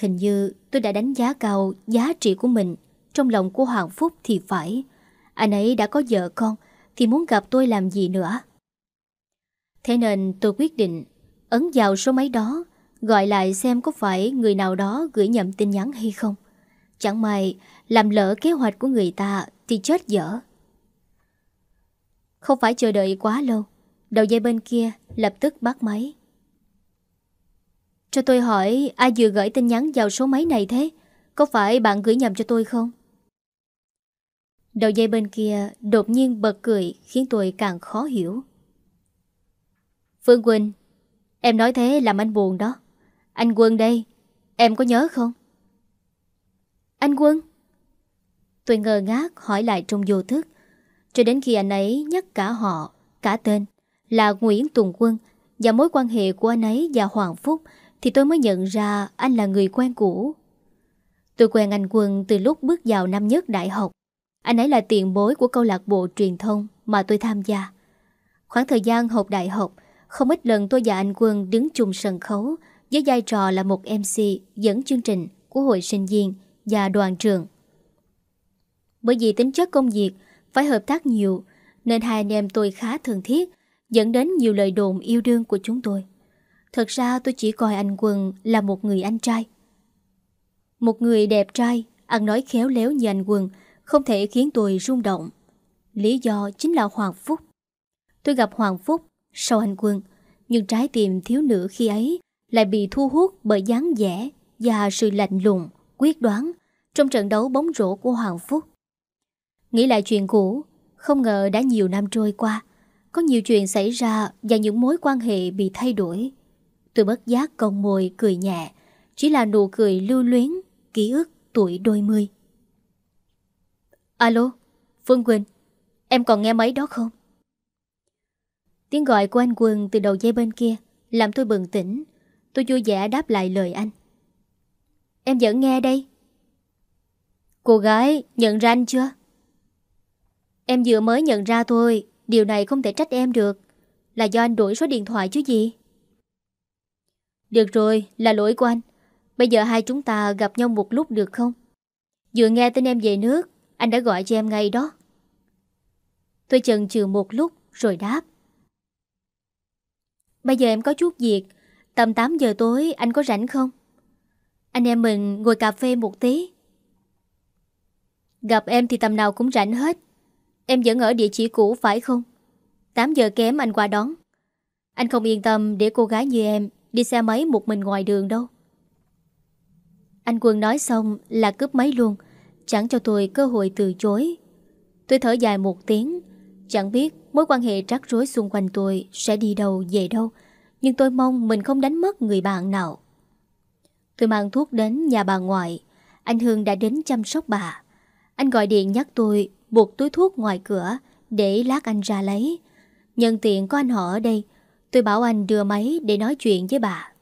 Hình như tôi đã đánh giá cao giá trị của mình trong lòng của Hoàng Phúc thì phải. Anh ấy đã có vợ con thì muốn gặp tôi làm gì nữa. Thế nên tôi quyết định ấn vào số máy đó gọi lại xem có phải người nào đó gửi nhầm tin nhắn hay không. Chẳng may làm lỡ kế hoạch của người ta thì chết dở. Không phải chờ đợi quá lâu, đầu dây bên kia lập tức bắt máy. Cho tôi hỏi ai vừa gửi tin nhắn vào số máy này thế? Có phải bạn gửi nhầm cho tôi không? Đầu dây bên kia đột nhiên bật cười khiến tôi càng khó hiểu. Phương Quỳnh, em nói thế làm anh buồn đó. Anh Quân đây, em có nhớ không? Anh Quân? Tôi ngờ ngác hỏi lại trong vô thức, cho đến khi anh ấy nhắc cả họ, cả tên là Nguyễn Tùng Quân và mối quan hệ của anh ấy và Hoàng Phúc thì tôi mới nhận ra anh là người quen cũ. Tôi quen anh Quân từ lúc bước vào năm nhất đại học. Anh ấy là tiền bối của câu lạc bộ truyền thông mà tôi tham gia. Khoảng thời gian học đại học, không ít lần tôi và anh Quân đứng chung sân khấu với vai trò là một MC dẫn chương trình của hội sinh viên và đoàn trường. Bởi vì tính chất công việc phải hợp tác nhiều nên hai anh em tôi khá thân thiết dẫn đến nhiều lời đồn yêu đương của chúng tôi. Thật ra tôi chỉ coi anh Quân là một người anh trai. Một người đẹp trai, ăn nói khéo léo như anh Quân không thể khiến tôi rung động. Lý do chính là Hoàng Phúc. Tôi gặp Hoàng Phúc sau anh Quân, nhưng trái tim thiếu nữ khi ấy lại bị thu hút bởi dáng vẻ và sự lạnh lùng, quyết đoán trong trận đấu bóng rổ của Hoàng Phúc. Nghĩ lại chuyện cũ, không ngờ đã nhiều năm trôi qua, có nhiều chuyện xảy ra và những mối quan hệ bị thay đổi. Tôi bất giác cong môi cười nhẹ, chỉ là nụ cười lưu luyến, ký ức tuổi đôi mươi. Alo, Phương Quỳnh, em còn nghe máy đó không? Tiếng gọi của anh Quân từ đầu dây bên kia làm tôi bừng tỉnh. Tôi vui vẻ đáp lại lời anh. Em vẫn nghe đây. Cô gái nhận ra anh chưa? Em vừa mới nhận ra thôi, điều này không thể trách em được. Là do anh đổi số điện thoại chứ gì? Được rồi, là lỗi của anh. Bây giờ hai chúng ta gặp nhau một lúc được không? Vừa nghe tin em về nước, anh đã gọi cho em ngay đó. Tôi chần chừ một lúc rồi đáp. Bây giờ em có chút việc, tầm 8 giờ tối anh có rảnh không? Anh em mình ngồi cà phê một tí. Gặp em thì tầm nào cũng rảnh hết. Em vẫn ở địa chỉ cũ phải không? 8 giờ kém anh qua đón. Anh không yên tâm để cô gái như em đi xe máy một mình ngoài đường đâu. Anh Quân nói xong là cướp máy luôn, chẳng cho tôi cơ hội từ chối. Tôi thở dài một tiếng, chẳng biết mối quan hệ rắc rối xung quanh tôi sẽ đi đâu về đâu, nhưng tôi mong mình không đánh mất người bạn nào. Tôi mang thuốc đến nhà bà ngoại, anh Hương đã đến chăm sóc bà. Anh gọi điện nhắc tôi buộc túi thuốc ngoài cửa để lát anh ra lấy. Nhân tiện có anh họ ở đây, tôi bảo anh đưa máy để nói chuyện với bà.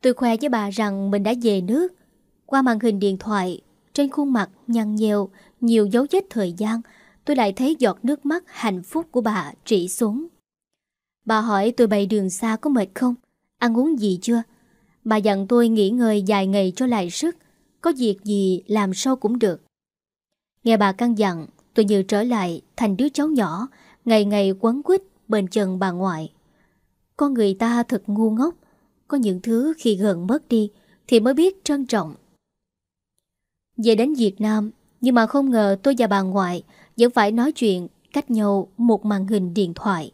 Tôi khoe với bà rằng mình đã về nước. Qua màn hình điện thoại, trên khuôn mặt nhăn nhèo, nhiều dấu vết thời gian, tôi lại thấy giọt nước mắt hạnh phúc của bà trị xuống. Bà hỏi tôi bày đường xa có mệt không? Ăn uống gì chưa? Bà dặn tôi nghỉ ngơi dài ngày cho lại sức. Có việc gì làm sau cũng được. Nghe bà căn dặn, tôi như trở lại thành đứa cháu nhỏ, ngày ngày quấn quýt bên chân bà ngoại. Con người ta thật ngu ngốc, có những thứ khi gần mất đi thì mới biết trân trọng. Về đến Việt Nam, nhưng mà không ngờ tôi và bà ngoại vẫn phải nói chuyện cách nhau một màn hình điện thoại.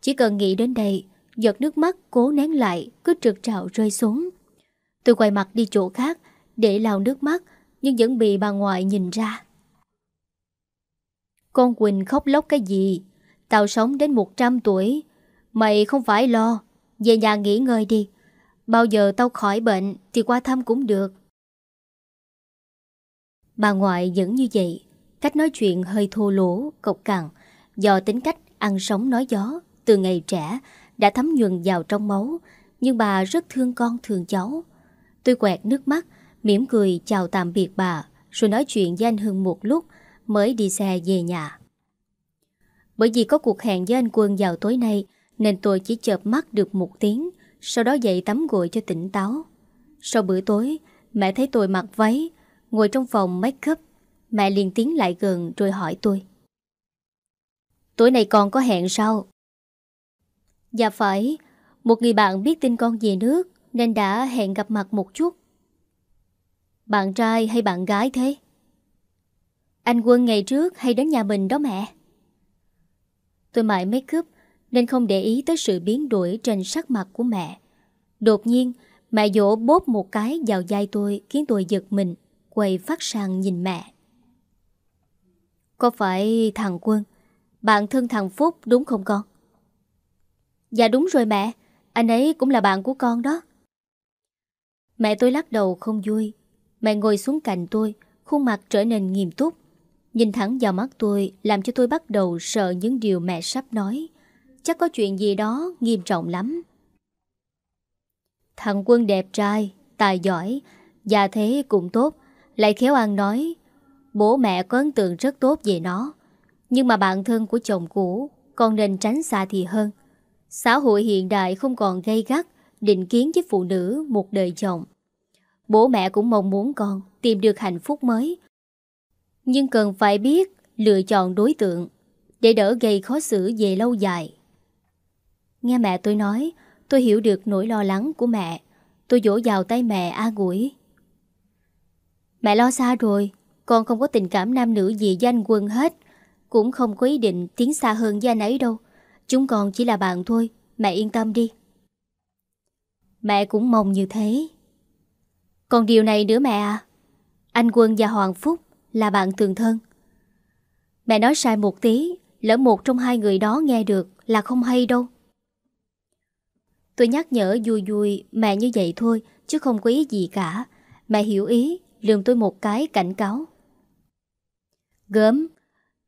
Chỉ cần nghĩ đến đây, giọt nước mắt cố nén lại cứ trực trào rơi xuống. Tôi quay mặt đi chỗ khác để lau nước mắt nhưng vẫn bị bà ngoại nhìn ra. Con Quỳnh khóc lóc cái gì? Tao sống đến 100 tuổi. Mày không phải lo. Về nhà nghỉ ngơi đi. Bao giờ tao khỏi bệnh thì qua thăm cũng được. Bà ngoại vẫn như vậy. Cách nói chuyện hơi thô lỗ, cộc cằn. Do tính cách ăn sống nói gió từ ngày trẻ đã thấm nhuần vào trong máu. Nhưng bà rất thương con thương cháu. Tôi quẹt nước mắt, mỉm cười chào tạm biệt bà, rồi nói chuyện với anh Hưng một lúc mới đi xe về nhà. Bởi vì có cuộc hẹn với anh Quân vào tối nay nên tôi chỉ chợp mắt được một tiếng, sau đó dậy tắm gội cho tỉnh táo. Sau bữa tối, mẹ thấy tôi mặc váy, ngồi trong phòng make up. Mẹ liền tiến lại gần rồi hỏi tôi. Tối nay con có hẹn sao? Dạ phải, một người bạn biết tin con về nước nên đã hẹn gặp mặt một chút. Bạn trai hay bạn gái thế? Anh Quân ngày trước hay đến nhà mình đó mẹ. Tôi mãi make up nên không để ý tới sự biến đổi trên sắc mặt của mẹ. Đột nhiên, mẹ dỗ bóp một cái vào vai tôi khiến tôi giật mình, quay phát sang nhìn mẹ. Có phải thằng Quân, bạn thân thằng Phúc đúng không con? Dạ đúng rồi mẹ, anh ấy cũng là bạn của con đó. Mẹ tôi lắc đầu không vui. Mẹ ngồi xuống cạnh tôi, khuôn mặt trở nên nghiêm túc. Nhìn thẳng vào mắt tôi làm cho tôi bắt đầu sợ những điều mẹ sắp nói. Chắc có chuyện gì đó nghiêm trọng lắm. Thằng Quân đẹp trai, tài giỏi, già thế cũng tốt, lại khéo ăn nói. Bố mẹ có ấn tượng rất tốt về nó. Nhưng mà bạn thân của chồng cũ còn nên tránh xa thì hơn. Xã hội hiện đại không còn gây gắt, định kiến với phụ nữ một đời chồng. Bố mẹ cũng mong muốn con tìm được hạnh phúc mới. Nhưng cần phải biết lựa chọn đối tượng để đỡ gây khó xử về lâu dài. Nghe mẹ tôi nói, tôi hiểu được nỗi lo lắng của mẹ. Tôi vỗ vào tay mẹ an ủi. Mẹ lo xa rồi, con không có tình cảm nam nữ gì với anh Quân hết. Cũng không có ý định tiến xa hơn với anh ấy đâu. Chúng con chỉ là bạn thôi, mẹ yên tâm đi. Mẹ cũng mong như thế. Còn điều này nữa mẹ à, anh Quân và Hoàng Phúc là bạn tường thân. Mẹ nói sai một tí, lỡ một trong hai người đó nghe được là không hay đâu. Tôi nhắc nhở vui vui mẹ như vậy thôi, chứ không có ý gì cả. Mẹ hiểu ý, lườm tôi một cái cảnh cáo. Gớm,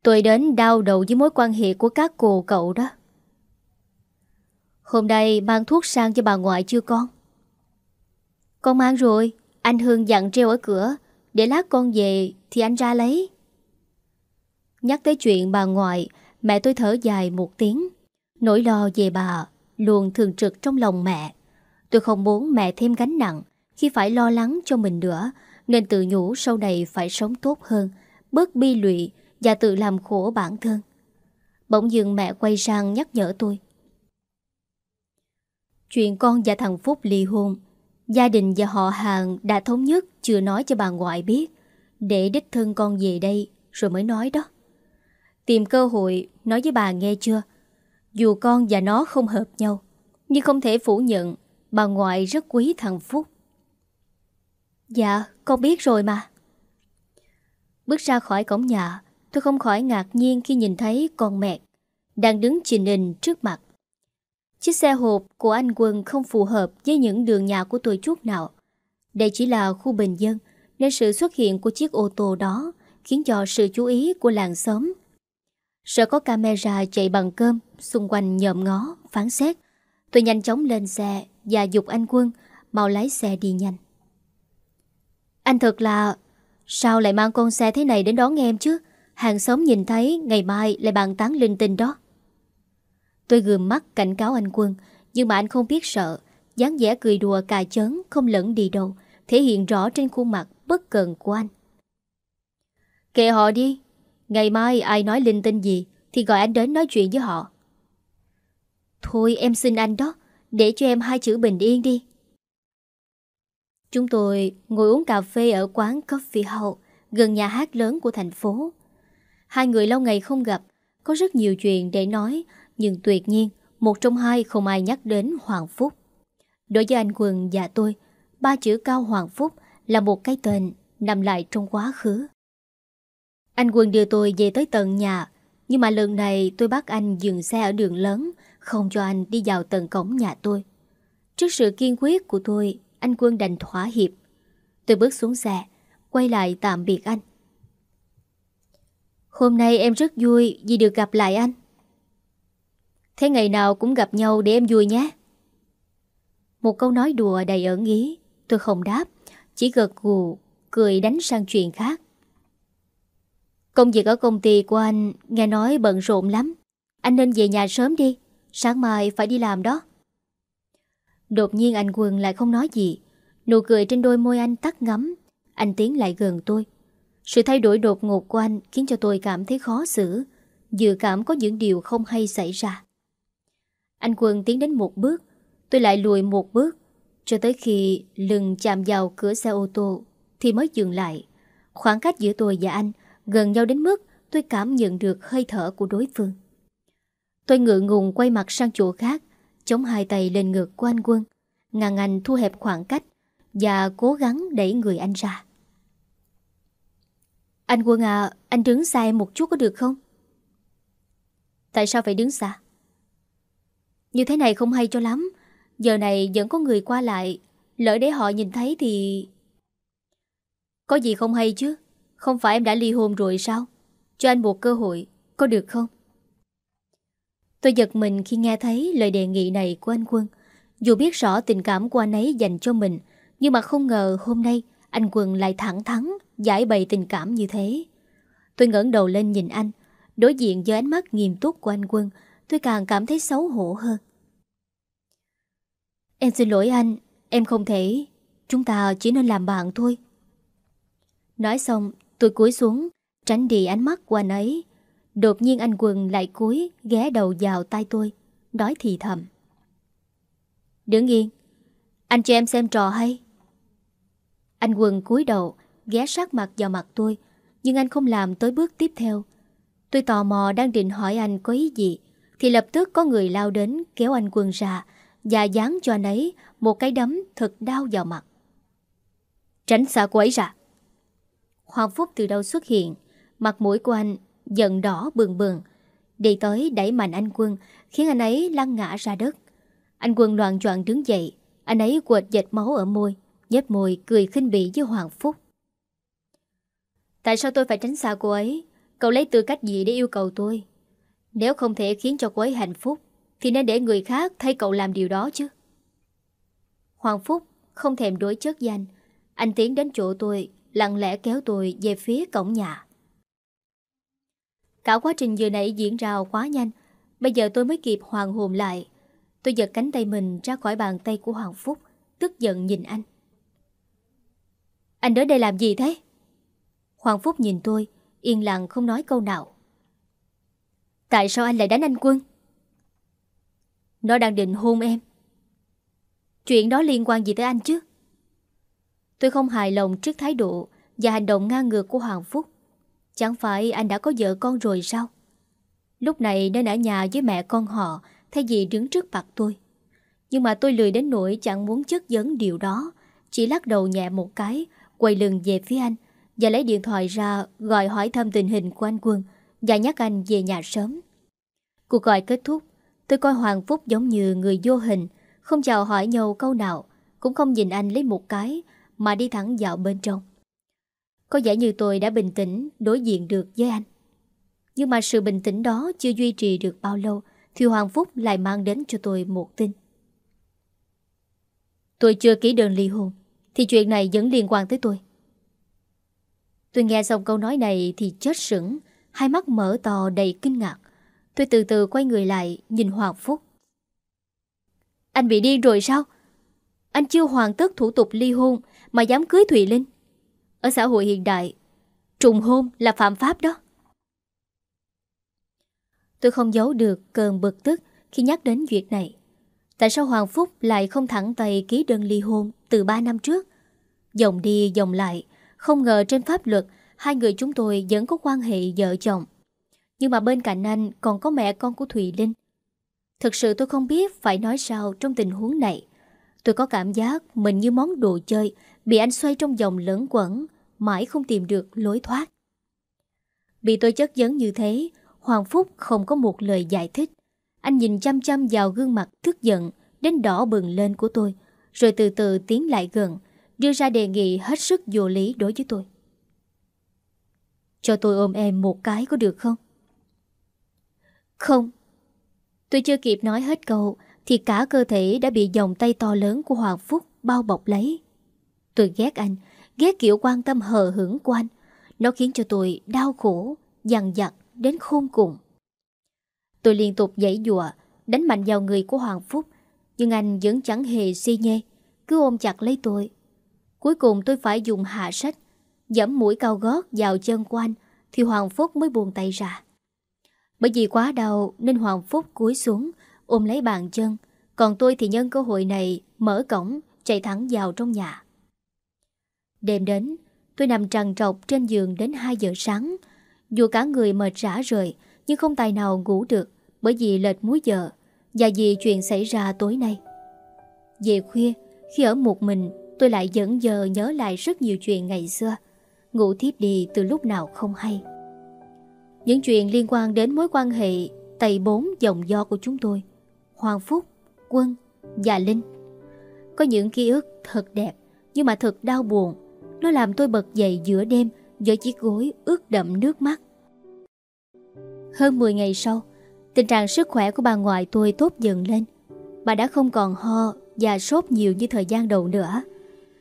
tôi đến đau đầu với mối quan hệ của các cô cậu đó. Hôm nay mang thuốc sang cho bà ngoại chưa con? Con mang rồi, anh Hương dặn treo ở cửa, để lát con về thì anh ra lấy. Nhắc tới chuyện bà ngoại, mẹ tôi thở dài một tiếng. Nỗi lo về bà luôn thường trực trong lòng mẹ. Tôi không muốn mẹ thêm gánh nặng khi phải lo lắng cho mình nữa, nên tự nhủ sau này phải sống tốt hơn, bớt bi lụy và tự làm khổ bản thân. Bỗng dưng mẹ quay sang nhắc nhở tôi. Chuyện con và thằng Phúc ly hôn, gia đình và họ hàng đã thống nhất chưa nói cho bà ngoại biết, để đích thân con về đây rồi mới nói đó. Tìm cơ hội nói với bà nghe chưa? Dù con và nó không hợp nhau, nhưng không thể phủ nhận bà ngoại rất quý thằng Phúc. Dạ, con biết rồi mà. Bước ra khỏi cổng nhà, tôi không khỏi ngạc nhiên khi nhìn thấy con mẹ đang đứng trình hình trước mặt. Chiếc xe hộp của anh Quân không phù hợp với những đường nhà của tôi chút nào. Đây chỉ là khu bình dân, nên sự xuất hiện của chiếc ô tô đó khiến cho sự chú ý của làng xóm. Sợ có camera chạy bằng cơm xung quanh nhòm ngó, phán xét. Tôi nhanh chóng lên xe và dục anh Quân mau lái xe đi nhanh. Anh thật là... Sao lại mang con xe thế này đến đón em chứ? Hàng xóm nhìn thấy, ngày mai lại bàn tán linh tinh đó. Tôi gườm mắt cảnh cáo anh Quân, Nhưng mà anh không biết sợ dáng vẻ cười đùa cà chớn, Không lẫn đi đâu, Thể hiện rõ trên khuôn mặt bất cần của anh Kệ họ đi, Ngày mai ai nói linh tinh gì Thì gọi anh đến nói chuyện với họ Thôi em xin anh đó, Để cho em hai chữ bình yên đi Chúng tôi ngồi uống cà phê ở quán Coffee House gần nhà hát lớn của thành phố. Hai người lâu ngày không gặp, có rất nhiều chuyện để nói, nhưng tuyệt nhiên, một trong hai không ai nhắc đến Hoàng Phúc. Đối với anh Quần và tôi, ba chữ Cao Hoàng Phúc là một cái tên nằm lại trong quá khứ. Anh Quân đưa tôi về tới tận nhà, nhưng mà lần này tôi bắt anh dừng xe ở đường lớn, không cho anh đi vào tận cổng nhà tôi. Trước sự kiên quyết của tôi, anh Quân đành thỏa hiệp. Tôi bước xuống xe, quay lại tạm biệt anh. Hôm nay em rất vui vì được gặp lại anh. Thế ngày nào cũng gặp nhau để em vui nhé. Một câu nói đùa đầy ẩn ý, tôi không đáp, chỉ gật gù, cười đánh sang chuyện khác. Công việc ở công ty của anh nghe nói bận rộn lắm. Anh nên về nhà sớm đi, sáng mai phải đi làm đó. Đột nhiên anh Quân lại không nói gì, nụ cười trên đôi môi anh tắt ngấm, anh tiến lại gần tôi. Sự thay đổi đột ngột của anh Khiến cho tôi cảm thấy khó xử Dự cảm có những điều không hay xảy ra. Anh Quân tiến đến một bước Tôi lại lùi một bước. Cho tới khi lưng chạm vào cửa xe ô tô Thì mới dừng lại. Khoảng cách giữa tôi và anh Gần nhau đến mức tôi cảm nhận được hơi thở của đối phương. Tôi ngượng ngùng quay mặt sang chỗ khác Chống hai tay lên ngực của anh Quân Ngàn anh thu hẹp khoảng cách Và cố gắng đẩy người anh ra anh Quân à, anh đứng xa em một chút có được không? Tại sao phải đứng xa? Như thế này không hay cho lắm. Giờ này vẫn có người qua lại. Lỡ để họ nhìn thấy thì... Có gì không hay chứ? Không phải em đã ly hôn rồi sao? Cho anh một cơ hội, có được không? Tôi giật mình khi nghe thấy lời đề nghị này của anh Quân. Dù biết rõ tình cảm của anh ấy dành cho mình, nhưng mà không ngờ hôm nay anh Quân lại thẳng thắn giải bày tình cảm như thế. Tôi ngẩng đầu lên nhìn anh, đối diện với ánh mắt nghiêm túc của anh Quân, tôi càng cảm thấy xấu hổ hơn. Em xin lỗi anh, em không thể, chúng ta chỉ nên làm bạn thôi. Nói xong, tôi cúi xuống, tránh đi ánh mắt của anh ấy. Đột nhiên anh Quân lại cúi, ghé đầu vào tay tôi, nói thì thầm. Đứng yên, anh cho em xem trò hay. Anh Quân cúi đầu, ghé sát mặt vào mặt tôi, nhưng anh không làm tới bước tiếp theo. Tôi tò mò đang định hỏi anh có ý gì, thì lập tức có người lao đến kéo anh Quân ra và dán cho anh ấy một cái đấm thật đau vào mặt. Tránh xa cô ấy ra. Hoàng Phúc từ đâu xuất hiện, mặt mũi của anh giận đỏ bừng bừng, đi tới đẩy mạnh anh Quân, khiến anh ấy lăn ngã ra đất. Anh Quân loạn choạng đứng dậy, anh ấy quệt dệt máu ở môi, nhếch môi cười khinh bỉ với Hoàng Phúc. Tại sao tôi phải tránh xa cô ấy? Cậu lấy tư cách gì để yêu cầu tôi? Nếu không thể khiến cho cô ấy hạnh phúc, thì nên để người khác thay cậu làm điều đó chứ. Hoàng Phúc không thèm đối chất danh. Anh tiến đến chỗ tôi, lặng lẽ kéo tôi về phía cổng nhà. Cả quá trình vừa nãy diễn ra quá nhanh, bây giờ tôi mới kịp hoàng hồn lại. Tôi giật cánh tay mình ra khỏi bàn tay của Hoàng Phúc, tức giận nhìn anh. Anh đến đây làm gì thế? Hoàng Phúc nhìn tôi, yên lặng không nói câu nào. Tại sao anh lại đánh anh Quân? Nó đang định hôn em. Chuyện đó liên quan gì tới anh chứ? Tôi không hài lòng trước thái độ và hành động ngang ngược của Hoàng Phúc. Chẳng phải anh đã có vợ con rồi sao? Lúc này nên ở nhà với mẹ con họ thay vì đứng trước mặt tôi. Nhưng mà tôi lười đến nỗi chẳng muốn chất vấn điều đó. Chỉ lắc đầu nhẹ một cái, quay lưng về phía anh và lấy điện thoại ra gọi hỏi thăm tình hình của anh Quân và nhắc anh về nhà sớm. Cuộc gọi kết thúc, tôi coi Hoàng Phúc giống như người vô hình, không chào hỏi nhau câu nào, cũng không nhìn anh lấy một cái mà đi thẳng vào bên trong. Có vẻ như tôi đã bình tĩnh đối diện được với anh. Nhưng mà sự bình tĩnh đó chưa duy trì được bao lâu thì Hoàng Phúc lại mang đến cho tôi một tin. Tôi chưa ký đơn ly hôn thì chuyện này vẫn liên quan tới tôi. Tôi nghe xong câu nói này thì chết sững, hai mắt mở to đầy kinh ngạc. Tôi từ từ quay người lại Nhìn Hoàng Phúc Anh bị điên rồi sao Anh chưa hoàn tất thủ tục ly hôn Mà dám cưới Thùy Linh ở xã hội hiện đại Trùng hôn là phạm pháp đó Tôi không giấu được cơn bực tức Khi nhắc đến việc này Tại sao Hoàng Phúc lại không thẳng tay ký đơn ly hôn từ 3 năm trước? Dòng đi dòng lại, không ngờ trên pháp luật hai người chúng tôi vẫn có quan hệ vợ chồng. Nhưng mà bên cạnh anh còn có mẹ con của Thùy Linh. Thực sự tôi không biết phải nói sao trong tình huống này. Tôi có cảm giác mình như món đồ chơi bị anh xoay trong vòng lẫn quẩn, mãi không tìm được lối thoát. Bị tôi chất vấn như thế, Hoàng Phúc không có một lời giải thích. Anh nhìn chăm chăm vào gương mặt tức giận đến đỏ bừng lên của tôi, rồi từ từ tiến lại gần, đưa ra đề nghị hết sức vô lý đối với tôi. Cho tôi ôm em một cái có được không? Không. Tôi chưa kịp nói hết câu thì cả cơ thể đã bị vòng tay to lớn của Hoàng Phúc bao bọc lấy. Tôi ghét anh, ghét kiểu quan tâm hờ hững của anh. Nó khiến cho tôi đau khổ, dằn dặt đến khôn cùng. Tôi liên tục giãy dụa, đánh mạnh vào người của Hoàng Phúc, nhưng anh vẫn chẳng hề si nhê, cứ ôm chặt lấy tôi. Cuối cùng tôi phải dùng hạ sách, dẫm mũi cao gót vào chân của anh, thì Hoàng Phúc mới buông tay ra. Bởi vì quá đau nên Hoàng Phúc cúi xuống, ôm lấy bàn chân, còn tôi thì nhân cơ hội này mở cổng, chạy thẳng vào trong nhà. Đêm đến, tôi nằm trằn trọc trên giường đến 2 giờ sáng. Dù cả người mệt rã rời, nhưng không tài nào ngủ được bởi vì lệch múi giờ và vì chuyện xảy ra tối nay. Về khuya, khi ở một mình, tôi lại dẫn giờ nhớ lại rất nhiều chuyện ngày xưa. Ngủ thiếp đi từ lúc nào không hay. Những chuyện liên quan đến mối quan hệ tầy bốn dòng do của chúng tôi. Hoàng Phúc, Quân và Linh. Có những ký ức thật đẹp nhưng mà thật đau buồn. Nó làm tôi bật dậy giữa đêm với chiếc gối ướt đậm nước mắt. Hơn 10 ngày sau, tình trạng sức khỏe của bà ngoại tôi tốt dần lên. Bà đã không còn ho và sốt nhiều như thời gian đầu nữa.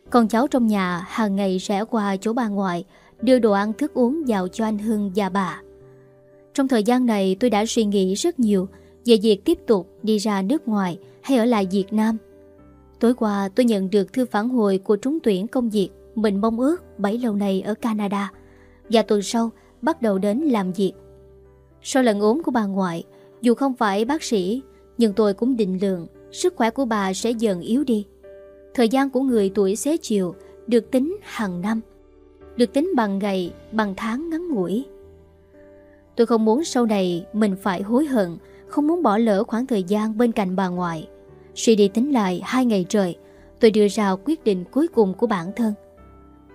Con cháu trong nhà hàng ngày rẽ qua chỗ bà ngoại đưa đồ ăn thức uống vào cho anh Hưng và bà. Trong thời gian này tôi đã suy nghĩ rất nhiều về việc tiếp tục đi ra nước ngoài hay ở lại Việt Nam. Tối qua tôi nhận được thư phản hồi của trúng tuyển công việc mình mong ước bấy lâu nay ở Canada và tuần sau bắt đầu đến làm việc. Sau lần ốm của bà ngoại, dù không phải bác sĩ, nhưng tôi cũng định lượng sức khỏe của bà sẽ dần yếu đi. Thời gian của người tuổi xế chiều được tính hàng năm, được tính bằng ngày, bằng tháng ngắn ngủi. Tôi không muốn sau này mình phải hối hận, không muốn bỏ lỡ khoảng thời gian bên cạnh bà ngoại. Suy đi tính lại hai ngày trời, tôi đưa ra quyết định cuối cùng của bản thân.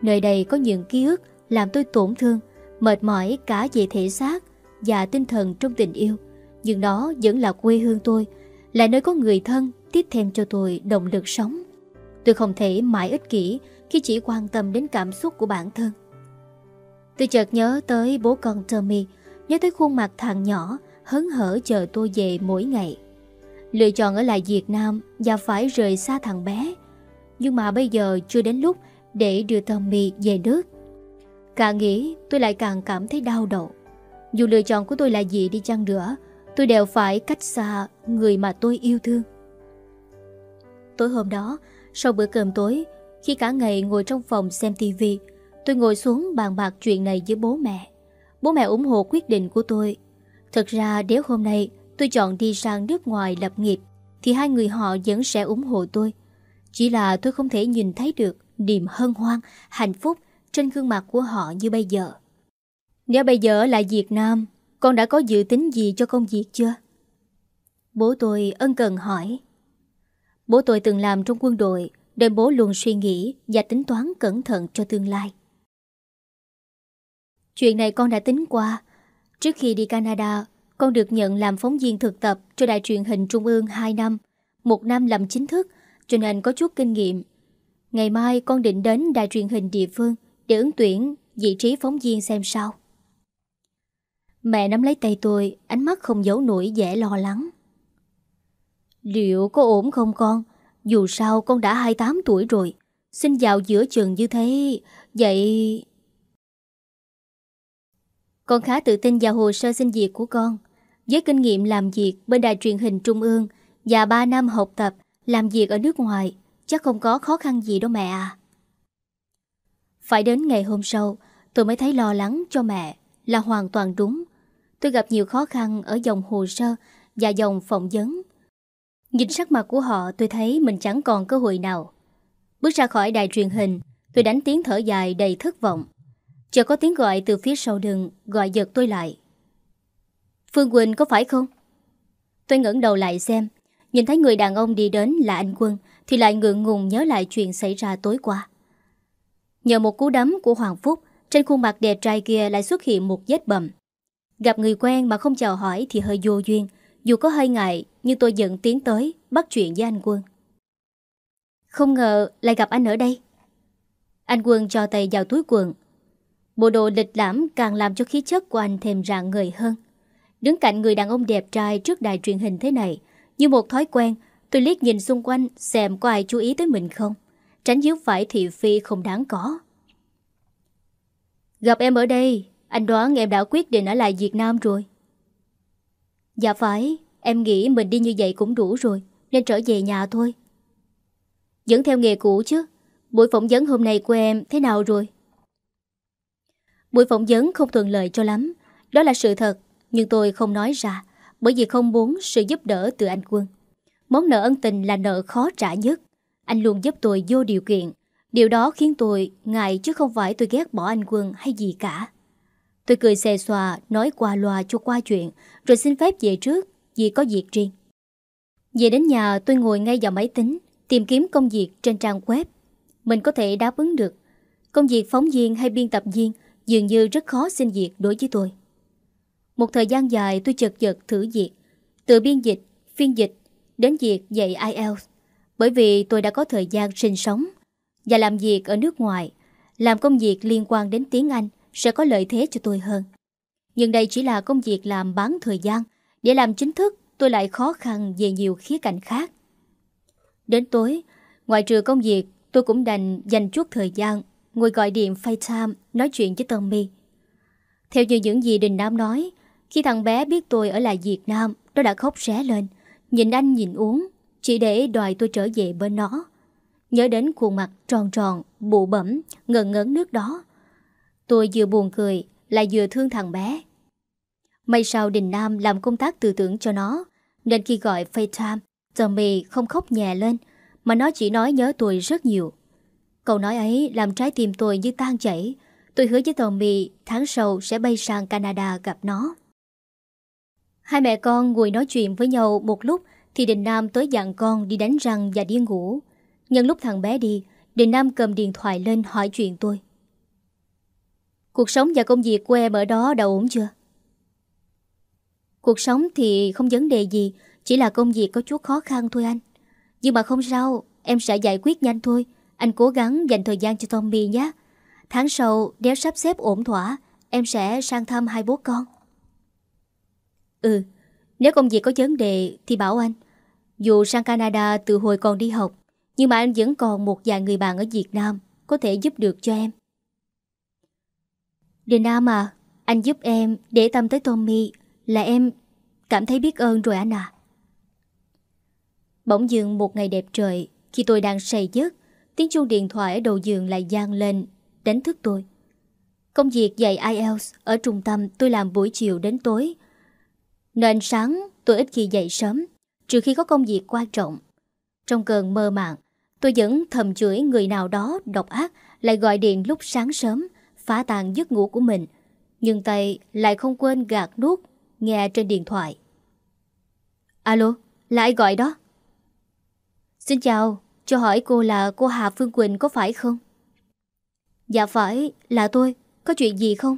Nơi đây có những ký ức làm tôi tổn thương, mệt mỏi cả về thể xác và tinh thần trong tình yêu. Nhưng đó vẫn là quê hương tôi, là nơi có người thân tiếp thêm cho tôi động lực sống. Tôi không thể mãi ích kỷ khi chỉ quan tâm đến cảm xúc của bản thân. Tôi chợt nhớ tới bố con Tommy, nhớ tới khuôn mặt thằng nhỏ, hớn hở chờ tôi về mỗi ngày. Lựa chọn ở lại Việt Nam và phải rời xa thằng bé. Nhưng mà bây giờ chưa đến lúc để đưa Tommy về nước. Càng nghĩ tôi lại càng cảm thấy đau đầu. Dù lựa chọn của tôi là gì đi chăng nữa, tôi đều phải cách xa người mà tôi yêu thương. Tối hôm đó, sau bữa cơm tối, khi cả ngày ngồi trong phòng xem tivi, tôi ngồi xuống bàn bạc chuyện này với bố mẹ. Bố mẹ ủng hộ quyết định của tôi. Thật ra nếu hôm nay tôi chọn đi sang nước ngoài lập nghiệp, thì hai người họ vẫn sẽ ủng hộ tôi. Chỉ là tôi không thể nhìn thấy được niềm hân hoan, hạnh phúc trên gương mặt của họ như bây giờ. Nếu bây giờ là Việt Nam, con đã có dự tính gì cho công việc chưa? Bố tôi ân cần hỏi. Bố tôi từng làm trong quân đội, nên bố luôn suy nghĩ và tính toán cẩn thận cho tương lai. Chuyện này con đã tính qua. Trước khi đi Canada, con được nhận làm phóng viên thực tập cho đài truyền hình Trung ương 2 năm, một năm làm chính thức, cho nên có chút kinh nghiệm. Ngày mai con định đến đài truyền hình địa phương để ứng tuyển vị trí phóng viên xem sao. Mẹ nắm lấy tay tôi, ánh mắt không giấu nổi vẻ lo lắng. Liệu có ổn không con? Dù sao con đã 28 tuổi rồi, xin vào giữa trường như thế, vậy... Con khá tự tin vào hồ sơ xin việc của con. Với kinh nghiệm làm việc bên đài truyền hình Trung ương và 3 năm học tập, làm việc ở nước ngoài, chắc không có khó khăn gì đâu mẹ à. Phải đến ngày hôm sau, tôi mới thấy lo lắng cho mẹ là hoàn toàn đúng. Tôi gặp nhiều khó khăn ở dòng hồ sơ và dòng phỏng vấn. Nhìn sắc mặt của họ tôi thấy mình chẳng còn cơ hội nào. Bước ra khỏi đài truyền hình, tôi đánh tiếng thở dài đầy thất vọng. Chợt có tiếng gọi từ phía sau đường gọi giật tôi lại. Phương Quỳnh có phải không? Tôi ngẩng đầu lại xem, nhìn thấy người đàn ông đi đến là anh Quân thì lại ngượng ngùng nhớ lại chuyện xảy ra tối qua. Nhờ một cú đấm của Hoàng Phúc, trên khuôn mặt đẹp trai kia lại xuất hiện một vết bầm. Gặp người quen mà không chào hỏi thì hơi vô duyên, dù có hơi ngại nhưng tôi dẫn tiến tới bắt chuyện với anh Quân. Không ngờ lại gặp anh ở đây. Anh Quân cho tay vào túi quần. Bộ đồ lịch lãm càng làm cho khí chất của anh thêm rạng ngời hơn. Đứng cạnh người đàn ông đẹp trai trước đài truyền hình thế này, như một thói quen, tôi liếc nhìn xung quanh xem có ai chú ý tới mình không. Tránh dứt phải thị phi không đáng có. Gặp em ở đây, anh đoán em đã quyết định ở lại Việt Nam rồi. Dạ phải, em nghĩ mình đi như vậy cũng đủ rồi, nên trở về nhà thôi. Vẫn theo nghề cũ chứ, buổi phỏng vấn hôm nay của em thế nào rồi? Buổi phỏng vấn không thuận lợi cho lắm, đó là sự thật, nhưng tôi không nói ra, bởi vì không muốn sự giúp đỡ từ anh Quân. Món nợ ân tình là nợ khó trả nhất. Anh luôn giúp tôi vô điều kiện. Điều đó khiến tôi ngại chứ không phải tôi ghét bỏ anh Quân hay gì cả. Tôi cười xè xòa, nói qua loa cho qua chuyện, rồi xin phép về trước vì có việc riêng. Về đến nhà tôi ngồi ngay vào máy tính, tìm kiếm công việc trên trang web. Mình có thể đáp ứng được. Công việc phóng viên hay biên tập viên dường như rất khó xin việc đối với tôi. Một thời gian dài tôi chật chật thử việc, từ biên dịch, phiên dịch đến việc dạy IELTS. Bởi vì tôi đã có thời gian sinh sống và làm việc ở nước ngoài, làm công việc liên quan đến tiếng Anh sẽ có lợi thế cho tôi hơn. Nhưng đây chỉ là công việc làm bán thời gian, để làm chính thức tôi lại khó khăn về nhiều khía cạnh khác. Đến tối, ngoài trừ công việc, tôi cũng đành dành chút thời gian ngồi gọi điện FaceTime nói chuyện với Tommy. Theo như những gì Đình Nam nói, khi thằng bé biết tôi ở lại Việt Nam, nó đã khóc ré lên, nhìn anh nhìn uống, chỉ để đòi tôi trở về bên nó. Nhớ đến khuôn mặt tròn tròn, bụ bẩm, ngần ngấn nước đó. Tôi vừa buồn cười, lại vừa thương thằng bé. May sao Đình Nam làm công tác tư tưởng cho nó, nên khi gọi FaceTime, Tommy không khóc nhẹ lên, mà nó chỉ nói nhớ tôi rất nhiều. Câu nói ấy làm trái tim tôi như tan chảy. Tôi hứa với Tommy tháng sau sẽ bay sang Canada gặp nó. Hai mẹ con ngồi nói chuyện với nhau một lúc thì Đình Nam tới dặn con đi đánh răng và đi ngủ. Nhân lúc thằng bé đi, Đình Nam cầm điện thoại lên hỏi chuyện tôi. Cuộc sống và công việc của em ở đó đã ổn chưa? Cuộc sống thì không vấn đề gì, chỉ là công việc có chút khó khăn thôi anh. Nhưng mà không sao, em sẽ giải quyết nhanh thôi. Anh cố gắng dành thời gian cho Tommy nhé. Tháng sau, nếu sắp xếp ổn thỏa, em sẽ sang thăm hai bố con. Ừ, nếu công việc có vấn đề thì bảo anh. Dù sang Canada từ hồi còn đi học, nhưng mà anh vẫn còn một vài người bạn ở Việt Nam có thể giúp được cho em. Đình Nam à, anh giúp em để tâm tới Tommy là em cảm thấy biết ơn rồi anh à. Bỗng dưng một ngày đẹp trời, khi tôi đang say giấc, tiếng chuông điện thoại ở đầu giường lại gian lên, đánh thức tôi. Công việc dạy IELTS ở trung tâm tôi làm buổi chiều đến tối, nên sáng tôi ít khi dậy sớm Trừ khi có công việc quan trọng Trong cơn mơ màng Tôi vẫn thầm chửi người nào đó độc ác Lại gọi điện lúc sáng sớm Phá tàn giấc ngủ của mình Nhưng tay lại không quên gạt nút Nghe trên điện thoại Alo, là ai gọi đó? Xin chào, cho hỏi cô là cô Hà Phương Quỳnh có phải không? Dạ phải, là tôi, có chuyện gì không?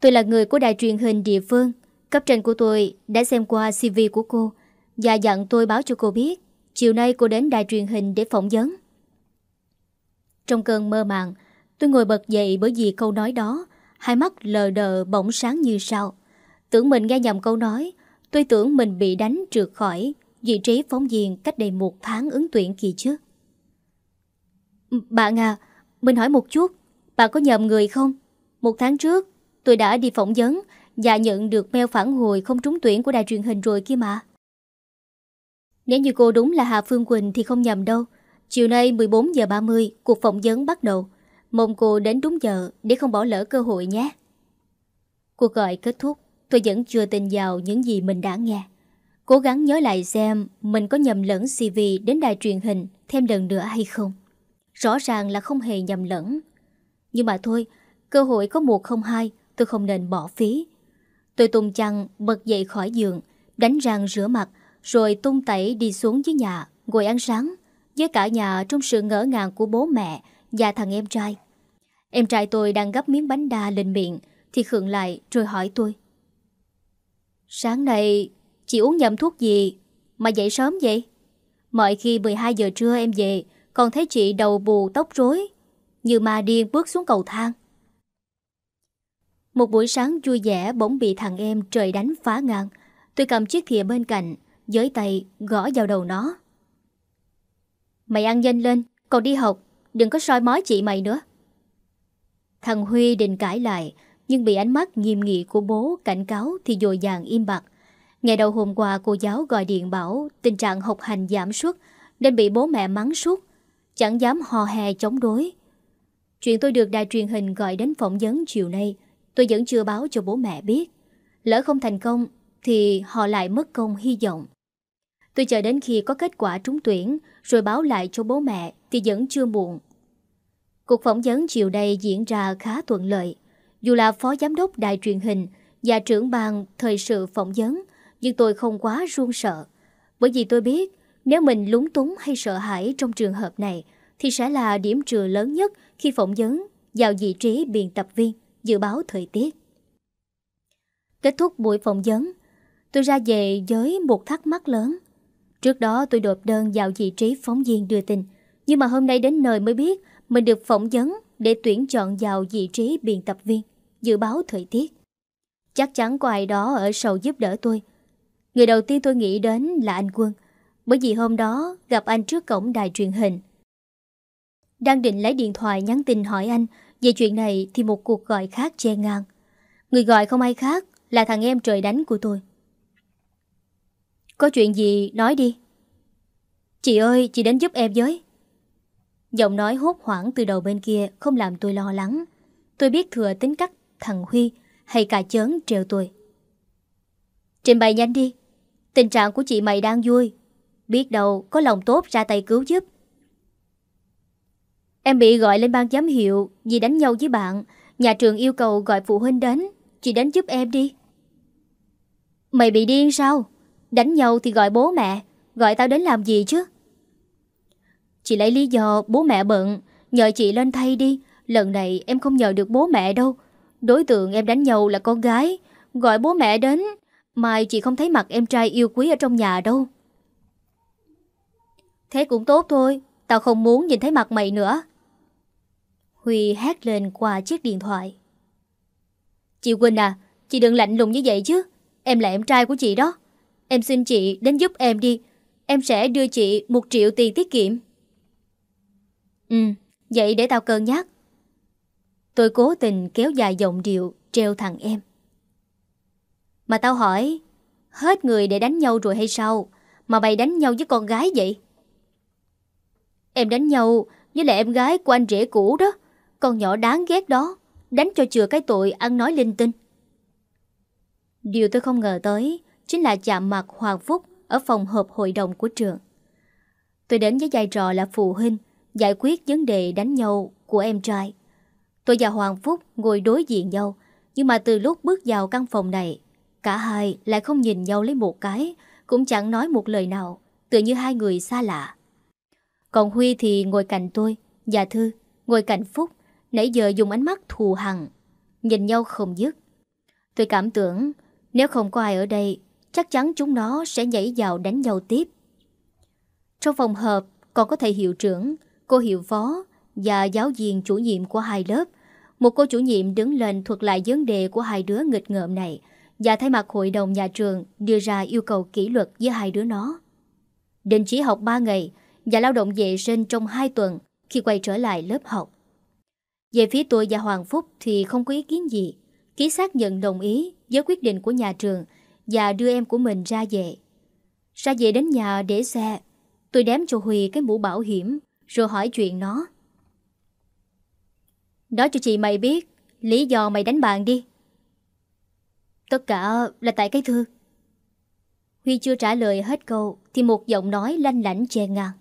Tôi là người của đài truyền hình địa phương Cấp trên của tôi đã xem qua CV của cô và dặn tôi báo cho cô biết chiều nay cô đến đài truyền hình để phỏng vấn. Trong cơn mơ màng, tôi ngồi bật dậy bởi vì câu nói đó, hai mắt lờ đờ bỗng sáng như sao. Tưởng mình nghe nhầm câu nói, tôi tưởng mình bị đánh trượt khỏi vị trí phóng viên cách đây một tháng ứng tuyển kỳ trước. Bạn à, mình hỏi một chút, bạn có nhầm người không? Một tháng trước, tôi đã đi phỏng vấn và nhận được mail phản hồi không trúng tuyển của đài truyền hình rồi kia mà. Nếu như cô đúng là Hà Phương Quỳnh thì không nhầm đâu. Chiều nay 14 giờ 30 Cuộc phỏng vấn bắt đầu. Mong cô đến đúng giờ để không bỏ lỡ cơ hội nhé. Cuộc gọi kết thúc, Tôi vẫn chưa tin vào những gì mình đã nghe. Cố gắng nhớ lại xem Mình có nhầm lẫn CV đến đài truyền hình Thêm lần nữa hay không. Rõ ràng là không hề nhầm lẫn. Nhưng mà thôi, Cơ hội có một không hai, Tôi không nên bỏ phí. Tôi tung chăn, bật dậy khỏi giường, Đánh răng rửa mặt, Rồi tung tẩy đi xuống dưới nhà, Ngồi ăn sáng. Với cả nhà trong sự ngỡ ngàng của bố mẹ Và thằng em trai. Em trai tôi đang gấp miếng bánh đa lên miệng, Thì khựng lại rồi hỏi tôi. Sáng nay Chị uống nhầm thuốc gì Mà dậy sớm vậy? Mọi khi 12 giờ trưa em về, Còn thấy chị đầu bù tóc rối, Như ma điên bước xuống cầu thang. Một buổi sáng vui vẻ, bỗng bị thằng em trời đánh phá ngang. Tôi cầm chiếc thìa bên cạnh Với tay, gõ vào đầu nó. Mày ăn nhanh lên, Còn đi học, Đừng có soi mói chị mày nữa. Thằng Huy định cãi lại, Nhưng bị ánh mắt nghiêm nghị của bố cảnh cáo Thì dồi dàng im bặt. Ngày đầu hôm qua, cô giáo gọi điện bảo Tình trạng học hành giảm suất Nên bị bố mẹ mắng suốt, Chẳng dám hò hè chống đối. Chuyện tôi được đài truyền hình gọi đến phỏng vấn chiều nay Tôi vẫn chưa báo cho bố mẹ biết Lỡ không thành công Thì họ lại mất công hy vọng Tôi chờ đến khi có kết quả trúng tuyển Rồi báo lại cho bố mẹ Thì vẫn chưa muộn Cuộc phỏng vấn chiều nay diễn ra khá thuận lợi. Dù là phó giám đốc đài truyền hình và trưởng ban thời sự phỏng vấn, nhưng tôi không quá run sợ. Bởi vì tôi biết nếu mình lúng túng hay sợ hãi trong trường hợp này thì sẽ là điểm trừ lớn nhất khi phỏng vấn vào vị trí biên tập viên dự báo thời tiết. Kết thúc buổi phỏng vấn, tôi ra về với một thắc mắc lớn. Trước đó tôi đột đơn vào vị trí phóng viên đưa tin, nhưng mà hôm nay đến nơi mới biết mình được phỏng vấn để tuyển chọn vào vị trí biên tập viên, dự báo thời tiết. Chắc chắn có ai đó ở sầu giúp đỡ tôi. Người đầu tiên tôi nghĩ đến là anh Quân, bởi vì hôm đó gặp anh trước cổng đài truyền hình. Đang định lấy điện thoại nhắn tin hỏi anh về chuyện này thì một cuộc gọi khác che ngang. Người gọi không ai khác là thằng em trời đánh của tôi. Có chuyện gì nói đi. Chị ơi, chị đến giúp em với. Giọng nói hốt hoảng từ đầu bên kia không làm tôi lo lắng. Tôi biết thừa tính cách thằng Huy hay cả chớn treo tôi. Trình bày nhanh đi. Tình trạng của chị mày đang vui. Biết đâu có lòng tốt ra tay cứu giúp. Em bị gọi lên ban giám hiệu vì đánh nhau với bạn. Nhà trường yêu cầu gọi phụ huynh đến. Chị đến giúp em đi. Mày bị điên sao? Đánh nhau thì gọi bố mẹ. Gọi tao đến làm gì chứ? Chị lấy lý do bố mẹ bận Nhờ chị lên thay đi Lần này em không nhờ được bố mẹ đâu Đối tượng em đánh nhau là con gái Gọi bố mẹ đến, Mai chị không thấy mặt em trai yêu quý ở trong nhà đâu Thế cũng tốt thôi Tao không muốn nhìn thấy mặt mày nữa Huy hét lên qua chiếc điện thoại Chị Quỳnh à Chị đừng lạnh lùng như vậy chứ Em là em trai của chị đó Em xin chị đến giúp em đi Em sẽ đưa chị một triệu tiền tiết kiệm Ừ, vậy để tao cân nhắc. Tôi cố tình kéo dài giọng điệu treo thằng em. Mà tao hỏi, hết người để đánh nhau rồi hay sao? Mà mày đánh nhau với con gái vậy? Em đánh nhau với lại em gái của anh rể cũ đó. Con nhỏ đáng ghét đó. Đánh cho chừa cái tội ăn nói linh tinh. Điều tôi không ngờ tới chính là chạm mặt Hoàng Phúc ở phòng họp hội đồng của trường. Tôi đến với vai trò là phụ huynh giải quyết vấn đề đánh nhau của em trai. Tôi và Hoàng Phúc ngồi đối diện nhau, nhưng mà từ lúc bước vào căn phòng này, cả hai lại không nhìn nhau lấy một cái, cũng chẳng nói một lời nào, tự như hai người xa lạ. Còn Huy thì ngồi cạnh tôi, và Thư ngồi cạnh Phúc, nãy giờ dùng ánh mắt thù hằn, nhìn nhau không dứt. Tôi cảm tưởng nếu không có ai ở đây, chắc chắn chúng nó sẽ nhảy vào đánh nhau tiếp. Trong phòng họp còn có thầy hiệu trưởng, cô hiệu phó và giáo viên chủ nhiệm của hai lớp. Một cô chủ nhiệm đứng lên thuật lại vấn đề của hai đứa nghịch ngợm này và thay mặt hội đồng nhà trường đưa ra yêu cầu kỷ luật với hai đứa nó. đình chỉ học 3 ngày và lao động vệ sinh trong 2 tuần khi quay trở lại lớp học. Về phía tôi và Hoàng Phúc thì không có ý kiến gì. Ký xác nhận đồng ý với quyết định của nhà trường và đưa em của mình ra về. Ra về đến nhà để xe, tôi đếm cho Huy cái mũ bảo hiểm rồi hỏi chuyện nó. Nói cho chị mày biết lý do mày đánh bạn đi. Tất cả là tại cái thư. Huy chưa trả lời hết câu thì một giọng nói lanh lảnh che ngang.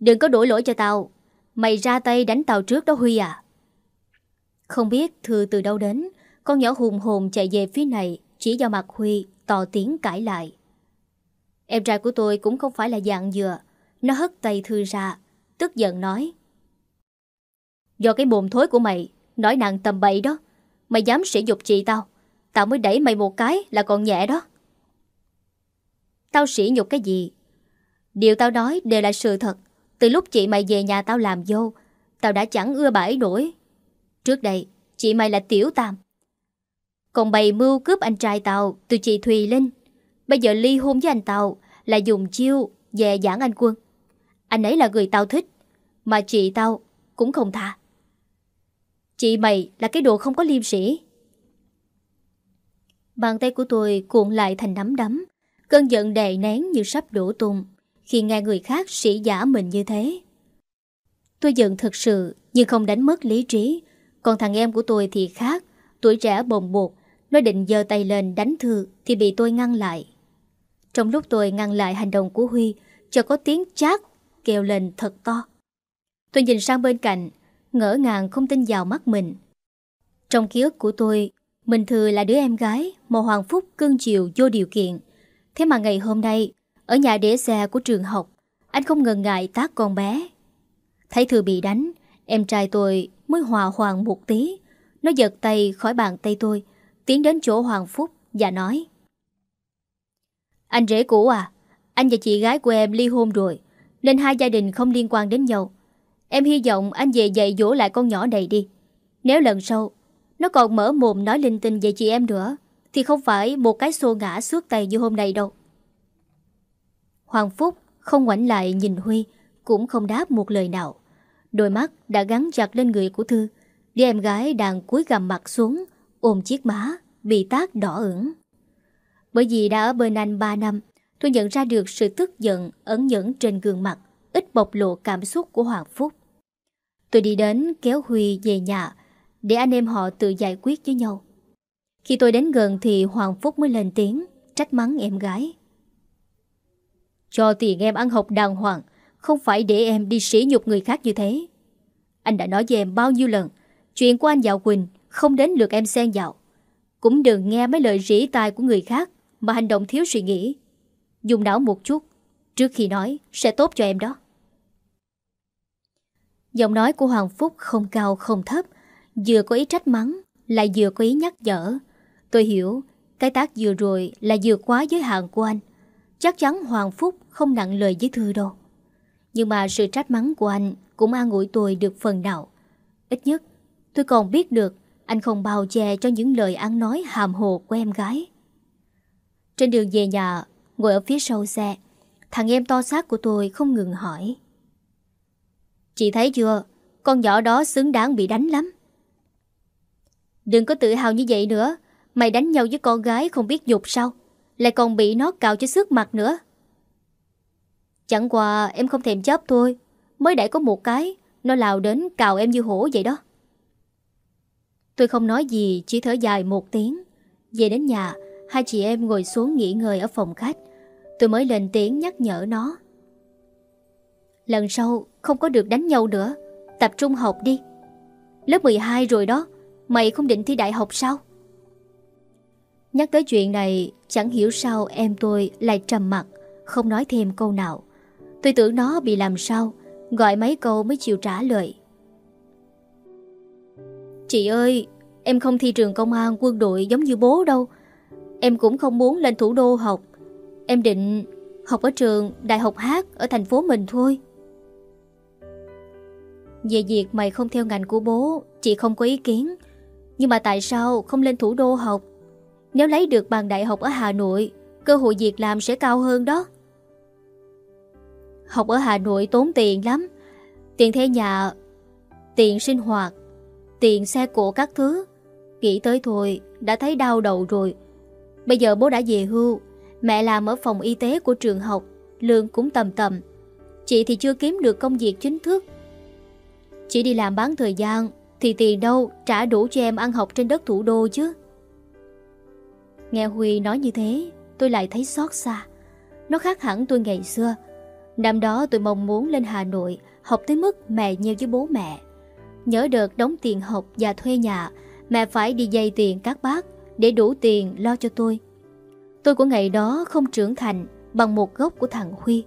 Đừng có đổ lỗi cho tao. Mày ra tay đánh tao trước đó Huy à. Không biết Thư từ đâu đến, con nhỏ hùng hồn chạy về phía này, chỉ vào mặt Huy, to tiếng cãi lại. Em trai của tôi cũng không phải là dạng dừa. Nó hất tay Thư ra, tức giận nói. Do cái mồm thối của mày, nói nặng tầm bậy đó. Mày dám sỉ nhục chị tao. Tao mới đẩy mày một cái là còn nhẹ đó. Tao sỉ nhục cái gì? Điều tao nói đều là sự thật. Từ lúc chị mày về nhà tao làm vô, tao đã chẳng ưa bãi nổi. Trước đây, chị mày là Tiểu Tam. Còn bày mưu cướp anh trai tao từ chị Thùy Linh. Bây giờ ly hôn với anh tao là dùng chiêu về giảng anh quân. Anh ấy là người tao thích, mà chị tao cũng không tha. Chị mày là cái đồ không có liêm sĩ. Bàn tay của tôi cuộn lại thành nắm đấm, cơn giận đè nén như sắp đổ tung khi nghe người khác sĩ giả mình như thế. Tôi giận thật sự nhưng không đánh mất lý trí, còn thằng em của tôi thì khác, tuổi trẻ bồng bột, nó định giơ tay lên đánh Thư thì bị tôi ngăn lại. Trong lúc tôi ngăn lại hành động của Huy, cho có tiếng chát kêu lên thật to. Tôi nhìn sang bên cạnh, ngỡ ngàng không tin vào mắt mình. Trong ký ức của tôi, mình Thư là đứa em gái mà Hoàng Phúc cưng chiều vô điều kiện. Thế mà ngày hôm nay, ở nhà để xe của trường học, anh không ngần ngại tác con bé. Thấy Thư bị đánh, em trai tôi mới hòa hoàng một tí. Nó giật tay khỏi bàn tay tôi, tiến đến chỗ Hoàng Phúc và nói Anh rể cũ à, anh và chị gái của em ly hôn rồi, nên hai gia đình không liên quan đến nhau. Em hy vọng anh về dạy dỗ lại con nhỏ này đi. Nếu lần sau nó còn mở mồm nói linh tinh về chị em nữa, thì không phải một cái xô ngã suốt tay như hôm nay đâu. Hoàng Phúc không ngoảnh lại nhìn Huy, cũng không đáp một lời nào. Đôi mắt đã gắn chặt lên người của Thư, đứa em gái đang cúi gằm mặt xuống, ôm chiếc má, bị tác đỏ ửng. Bởi vì đã ở bên anh 3 năm, tôi nhận ra được sự tức giận ẩn nhẫn trên gương mặt, ít bộc lộ cảm xúc của Hoàng Phúc. Tôi đi đến kéo Huy về nhà để anh em họ tự giải quyết với nhau. Khi tôi đến gần thì Hoàng Phúc mới lên tiếng, trách mắng em gái. Cho tiền em ăn học đàng hoàng, không phải để em đi sỉ nhục người khác như thế. Anh đã nói với em bao nhiêu lần, chuyện của anh Dạo Quỳnh không đến lượt em xen dạo. Cũng đừng nghe mấy lời rỉ tai của người khác mà hành động thiếu suy nghĩ. Dùng não một chút, trước khi nói sẽ tốt cho em đó. Giọng nói của Hoàng Phúc không cao không thấp, vừa có ý trách mắng, lại vừa có ý nhắc nhở. Tôi hiểu, cái tác vừa rồi là vừa quá giới hạn của anh. Chắc chắn Hoàng Phúc không nặng lời với Thư đâu. Nhưng mà sự trách mắng của anh cũng an ủi tôi được phần nào. Ít nhất, tôi còn biết được anh không bao che cho những lời ăn nói hàm hồ của em gái. Trên đường về nhà, ngồi ở phía sau xe, thằng em to xác của tôi không ngừng hỏi. Chị thấy chưa, con nhỏ đó xứng đáng bị đánh lắm. Đừng có tự hào như vậy nữa, mày đánh nhau với con gái không biết dục sao, lại còn bị nó cào cho sức mặt nữa. Chẳng qua em không thèm chấp thôi, mới đẩy có một cái, nó lào đến cào em như hổ vậy đó. Tôi không nói gì, chỉ thở dài một tiếng. Về đến nhà, hai chị em ngồi xuống nghỉ ngơi ở phòng khách. Tôi mới lên tiếng nhắc nhở nó. Lần sau không có được đánh nhau nữa, tập trung học đi. Lớp 12 rồi đó, mày không định thi đại học sao? Nhắc tới chuyện này, chẳng hiểu sao em tôi lại trầm mặt, không nói thêm câu nào. Tôi tưởng nó bị làm sao, gọi mấy câu mới chịu trả lời. Chị ơi, em không thi trường công an quân đội giống như bố đâu. Em cũng không muốn lên thủ đô học. Em định học ở trường Đại học Hát ở thành phố mình thôi. Về việc mày không theo ngành của bố, chị không có ý kiến. Nhưng mà tại sao không lên thủ đô học? Nếu lấy được bằng đại học ở Hà Nội, cơ hội việc làm sẽ cao hơn đó. Học ở Hà Nội tốn tiền lắm. Tiền thuê nhà, tiền sinh hoạt, tiền xe cộ các thứ. Nghĩ tới thôi Đã thấy đau đầu rồi. Bây giờ bố đã về hưu Mẹ làm ở phòng y tế của trường học Lương cũng tầm tầm. Chị thì chưa kiếm được công việc chính thức. Chỉ đi làm bán thời gian Thì tiền đâu trả đủ cho em ăn học trên đất thủ đô chứ. Nghe Huy nói như thế Tôi lại thấy xót xa. Nó khác hẳn tôi ngày xưa. Năm đó tôi mong muốn lên Hà Nội Học tới mức mẹ nheo với bố mẹ. Nhớ đợt đóng tiền học và thuê nhà, Mẹ phải đi dây tiền các bác Để đủ tiền lo cho tôi. Tôi của ngày đó không trưởng thành Bằng một gốc của thằng Huy.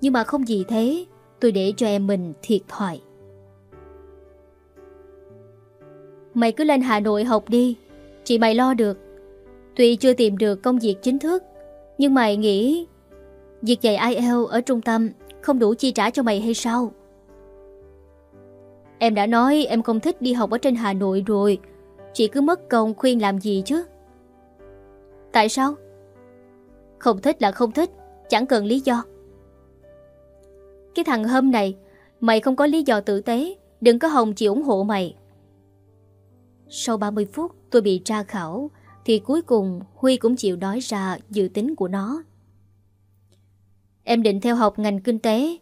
Nhưng mà không gì thế, Tôi để cho em mình thiệt thòi. Mày cứ lên Hà Nội học đi, Chị mày lo được. Tuy chưa tìm được công việc chính thức, Nhưng mày nghĩ Việc dạy IELTS ở trung tâm Không đủ chi trả cho mày hay sao? Em đã nói em không thích đi học ở trên Hà Nội rồi, Chị cứ mất công khuyên làm gì chứ? Tại sao? Không thích là không thích, Chẳng cần lý do. Cái thằng hôm này, Mày không có lý do tử tế, Đừng có hồng chị ủng hộ mày. Sau 30 phút tôi bị tra khảo, Thì cuối cùng Huy cũng chịu nói ra dự tính của nó. Em định theo học ngành kinh tế,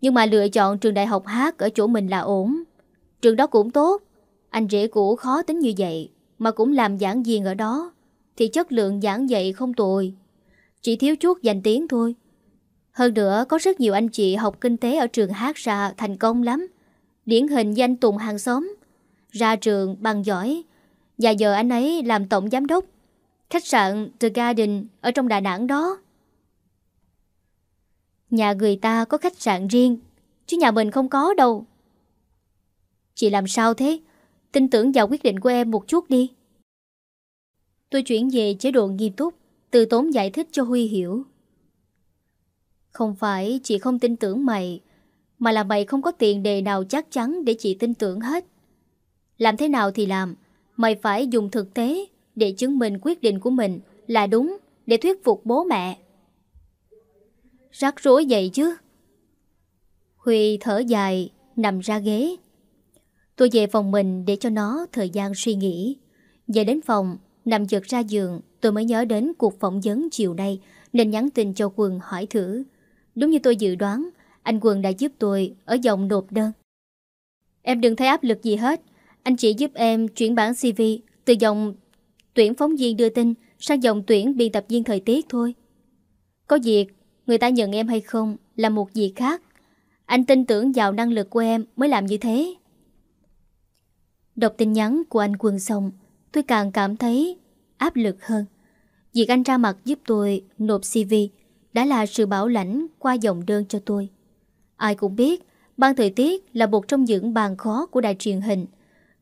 Nhưng mà lựa chọn trường đại học hát Ở chỗ mình là ổn. Trường đó cũng tốt, Anh rể cũ khó tính như vậy, Mà cũng làm giảng viên ở đó, Thì chất lượng giảng dạy không tồi. Chỉ thiếu chút danh tiếng thôi. Hơn nữa, có rất nhiều anh chị học kinh tế Ở trường hát ra thành công lắm. Điển hình danh tùng hàng xóm, Ra trường bằng giỏi. Và giờ anh ấy làm tổng giám đốc, Khách sạn The Garden Ở trong Đà Nẵng đó. Nhà người ta có khách sạn riêng, Chứ nhà mình không có đâu. Chị làm sao thế? Tin tưởng vào quyết định của em một chút đi. Tôi chuyển về chế độ nghiêm túc, Từ tốn giải thích cho Huy hiểu. Không phải chị không tin tưởng mày, Mà là mày không có tiền đề nào chắc chắn Để chị tin tưởng hết. Làm thế nào thì làm, Mày phải dùng thực tế Để chứng minh quyết định của mình là đúng Để thuyết phục bố mẹ. Rắc rối vậy chứ? Huy thở dài, Nằm ra ghế. Tôi về phòng mình để cho nó thời gian suy nghĩ. Về đến phòng, Nằm giật ra giường, Tôi mới nhớ đến cuộc phỏng vấn chiều nay, Nên nhắn tin cho Quân hỏi thử. Đúng như tôi dự đoán, Anh Quân đã giúp tôi ở dòng nộp đơn. Em đừng thấy áp lực gì hết. Anh chỉ giúp em chuyển bản CV Từ dòng tuyển phóng viên đưa tin Sang dòng tuyển biên tập viên thời tiết thôi. Có việc Người ta nhận em hay không Là một gì khác. Anh tin tưởng vào năng lực của em mới làm như thế. Đọc tin nhắn của anh Quân xong, Tôi càng cảm thấy áp lực hơn. Việc anh ra mặt giúp tôi nộp CV Đã là sự bảo lãnh qua dòng đơn cho tôi. Ai cũng biết, Ban thời tiết là một trong những bàn khó của đài truyền hình.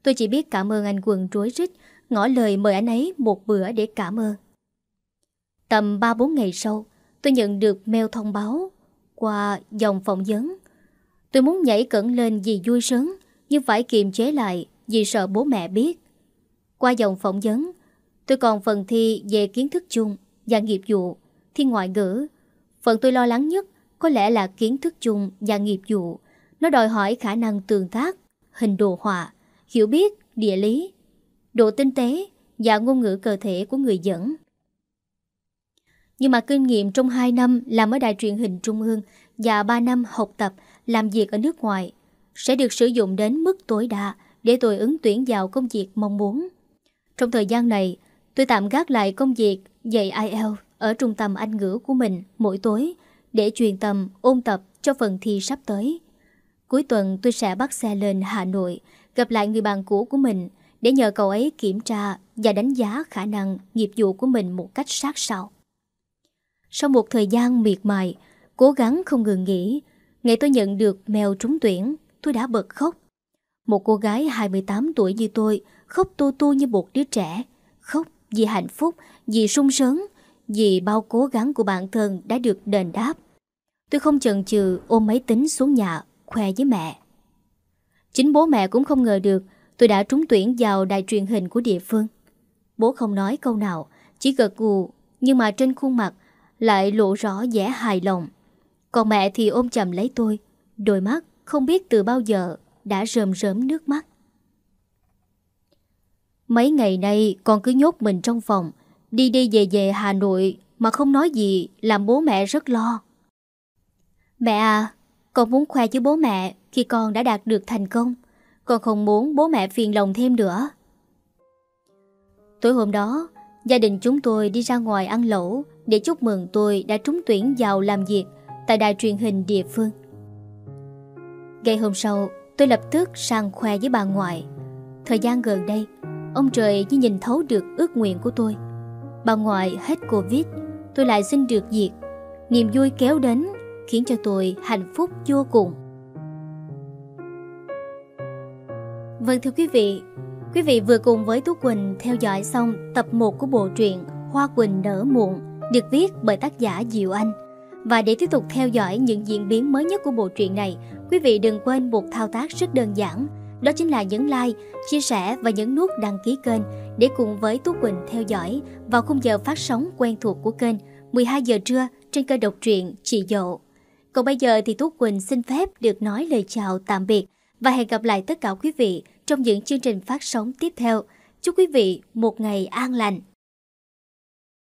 Tôi chỉ biết cảm ơn anh Quân rối rít, Ngỏ lời mời anh ấy một bữa để cảm ơn. Tầm 3-4 ngày sau Tôi nhận được mail thông báo Qua dòng phỏng vấn Tôi muốn nhảy cẩn lên vì vui sướng Nhưng phải kiềm chế lại vì sợ bố mẹ biết. Qua dòng phỏng vấn, tôi còn phần thi về kiến thức chung và nghiệp vụ, thi ngoại ngữ. Phần tôi lo lắng nhất có lẽ là kiến thức chung và nghiệp vụ. Nó đòi hỏi khả năng tương tác, hình đồ họa, hiểu biết, địa lý, độ tinh tế và ngôn ngữ cơ thể của người dẫn. Nhưng mà kinh nghiệm trong 2 năm làm ở đài truyền hình trung ương và 3 năm học tập làm việc ở nước ngoài sẽ được sử dụng đến mức tối đa để tôi ứng tuyển vào công việc mong muốn. Trong thời gian này, tôi tạm gác lại công việc dạy IELTS ở trung tâm Anh ngữ của mình mỗi tối để truyền tâm ôn tập cho phần thi sắp tới. Cuối tuần tôi sẽ bắt xe lên Hà Nội gặp lại người bạn cũ của mình để nhờ cậu ấy kiểm tra và đánh giá khả năng nghiệp vụ của mình một cách sát sao. Sau một thời gian miệt mài, cố gắng không ngừng nghỉ, ngày tôi nhận được mèo trúng tuyển, tôi đã bật khóc. Một cô gái 28 tuổi như tôi khóc tu tu như một đứa trẻ. Khóc vì hạnh phúc, vì sung sướng, vì bao cố gắng của bản thân đã được đền đáp. Tôi không chần chừ ôm máy tính xuống nhà, khoe với mẹ. Chính bố mẹ cũng không ngờ được tôi đã trúng tuyển vào đài truyền hình của địa phương. Bố không nói câu nào, chỉ gật gù, nhưng mà trên khuôn mặt lại lộ rõ vẻ hài lòng. Còn mẹ thì ôm chầm lấy tôi, đôi mắt không biết từ bao giờ đã rơm rớm nước mắt. Mấy ngày nay con cứ nhốt mình trong phòng Đi đi về về Hà Nội Mà không nói gì Làm bố mẹ rất lo Mẹ à Con muốn khoe với bố mẹ Khi con đã đạt được thành công Con không muốn bố mẹ phiền lòng thêm nữa Tối hôm đó Gia đình chúng tôi đi ra ngoài ăn lẩu Để chúc mừng tôi đã trúng tuyển vào làm việc Tại đài truyền hình địa phương. Ngày hôm sau, Tôi lập tức sang khoe với bà ngoại. Thời gian gần đây, Ông trời như nhìn thấu được ước nguyện của tôi. Bà ngoại hết Covid, Tôi lại xin được việc. Niềm vui kéo đến Khiến cho tôi hạnh phúc vô cùng. Vâng thưa quý vị Quý vị vừa cùng với Tú Quỳnh theo dõi xong tập 1 của bộ truyện Hoa Quỳnh nở muộn được viết bởi tác giả Diệu Anh. Và để tiếp tục theo dõi những diễn biến mới nhất của bộ truyện này, quý vị đừng quên một thao tác rất đơn giản, đó chính là nhấn like, chia sẻ và nhấn nút đăng ký kênh để cùng với Tú Quỳnh theo dõi vào khung giờ phát sóng quen thuộc của kênh 12 giờ trưa trên kênh độc truyện Chị Dậu. Còn bây giờ thì Tú Quỳnh xin phép được nói lời chào tạm biệt và hẹn gặp lại tất cả quý vị trong những chương trình phát sóng tiếp theo. Chúc quý vị một ngày an lành.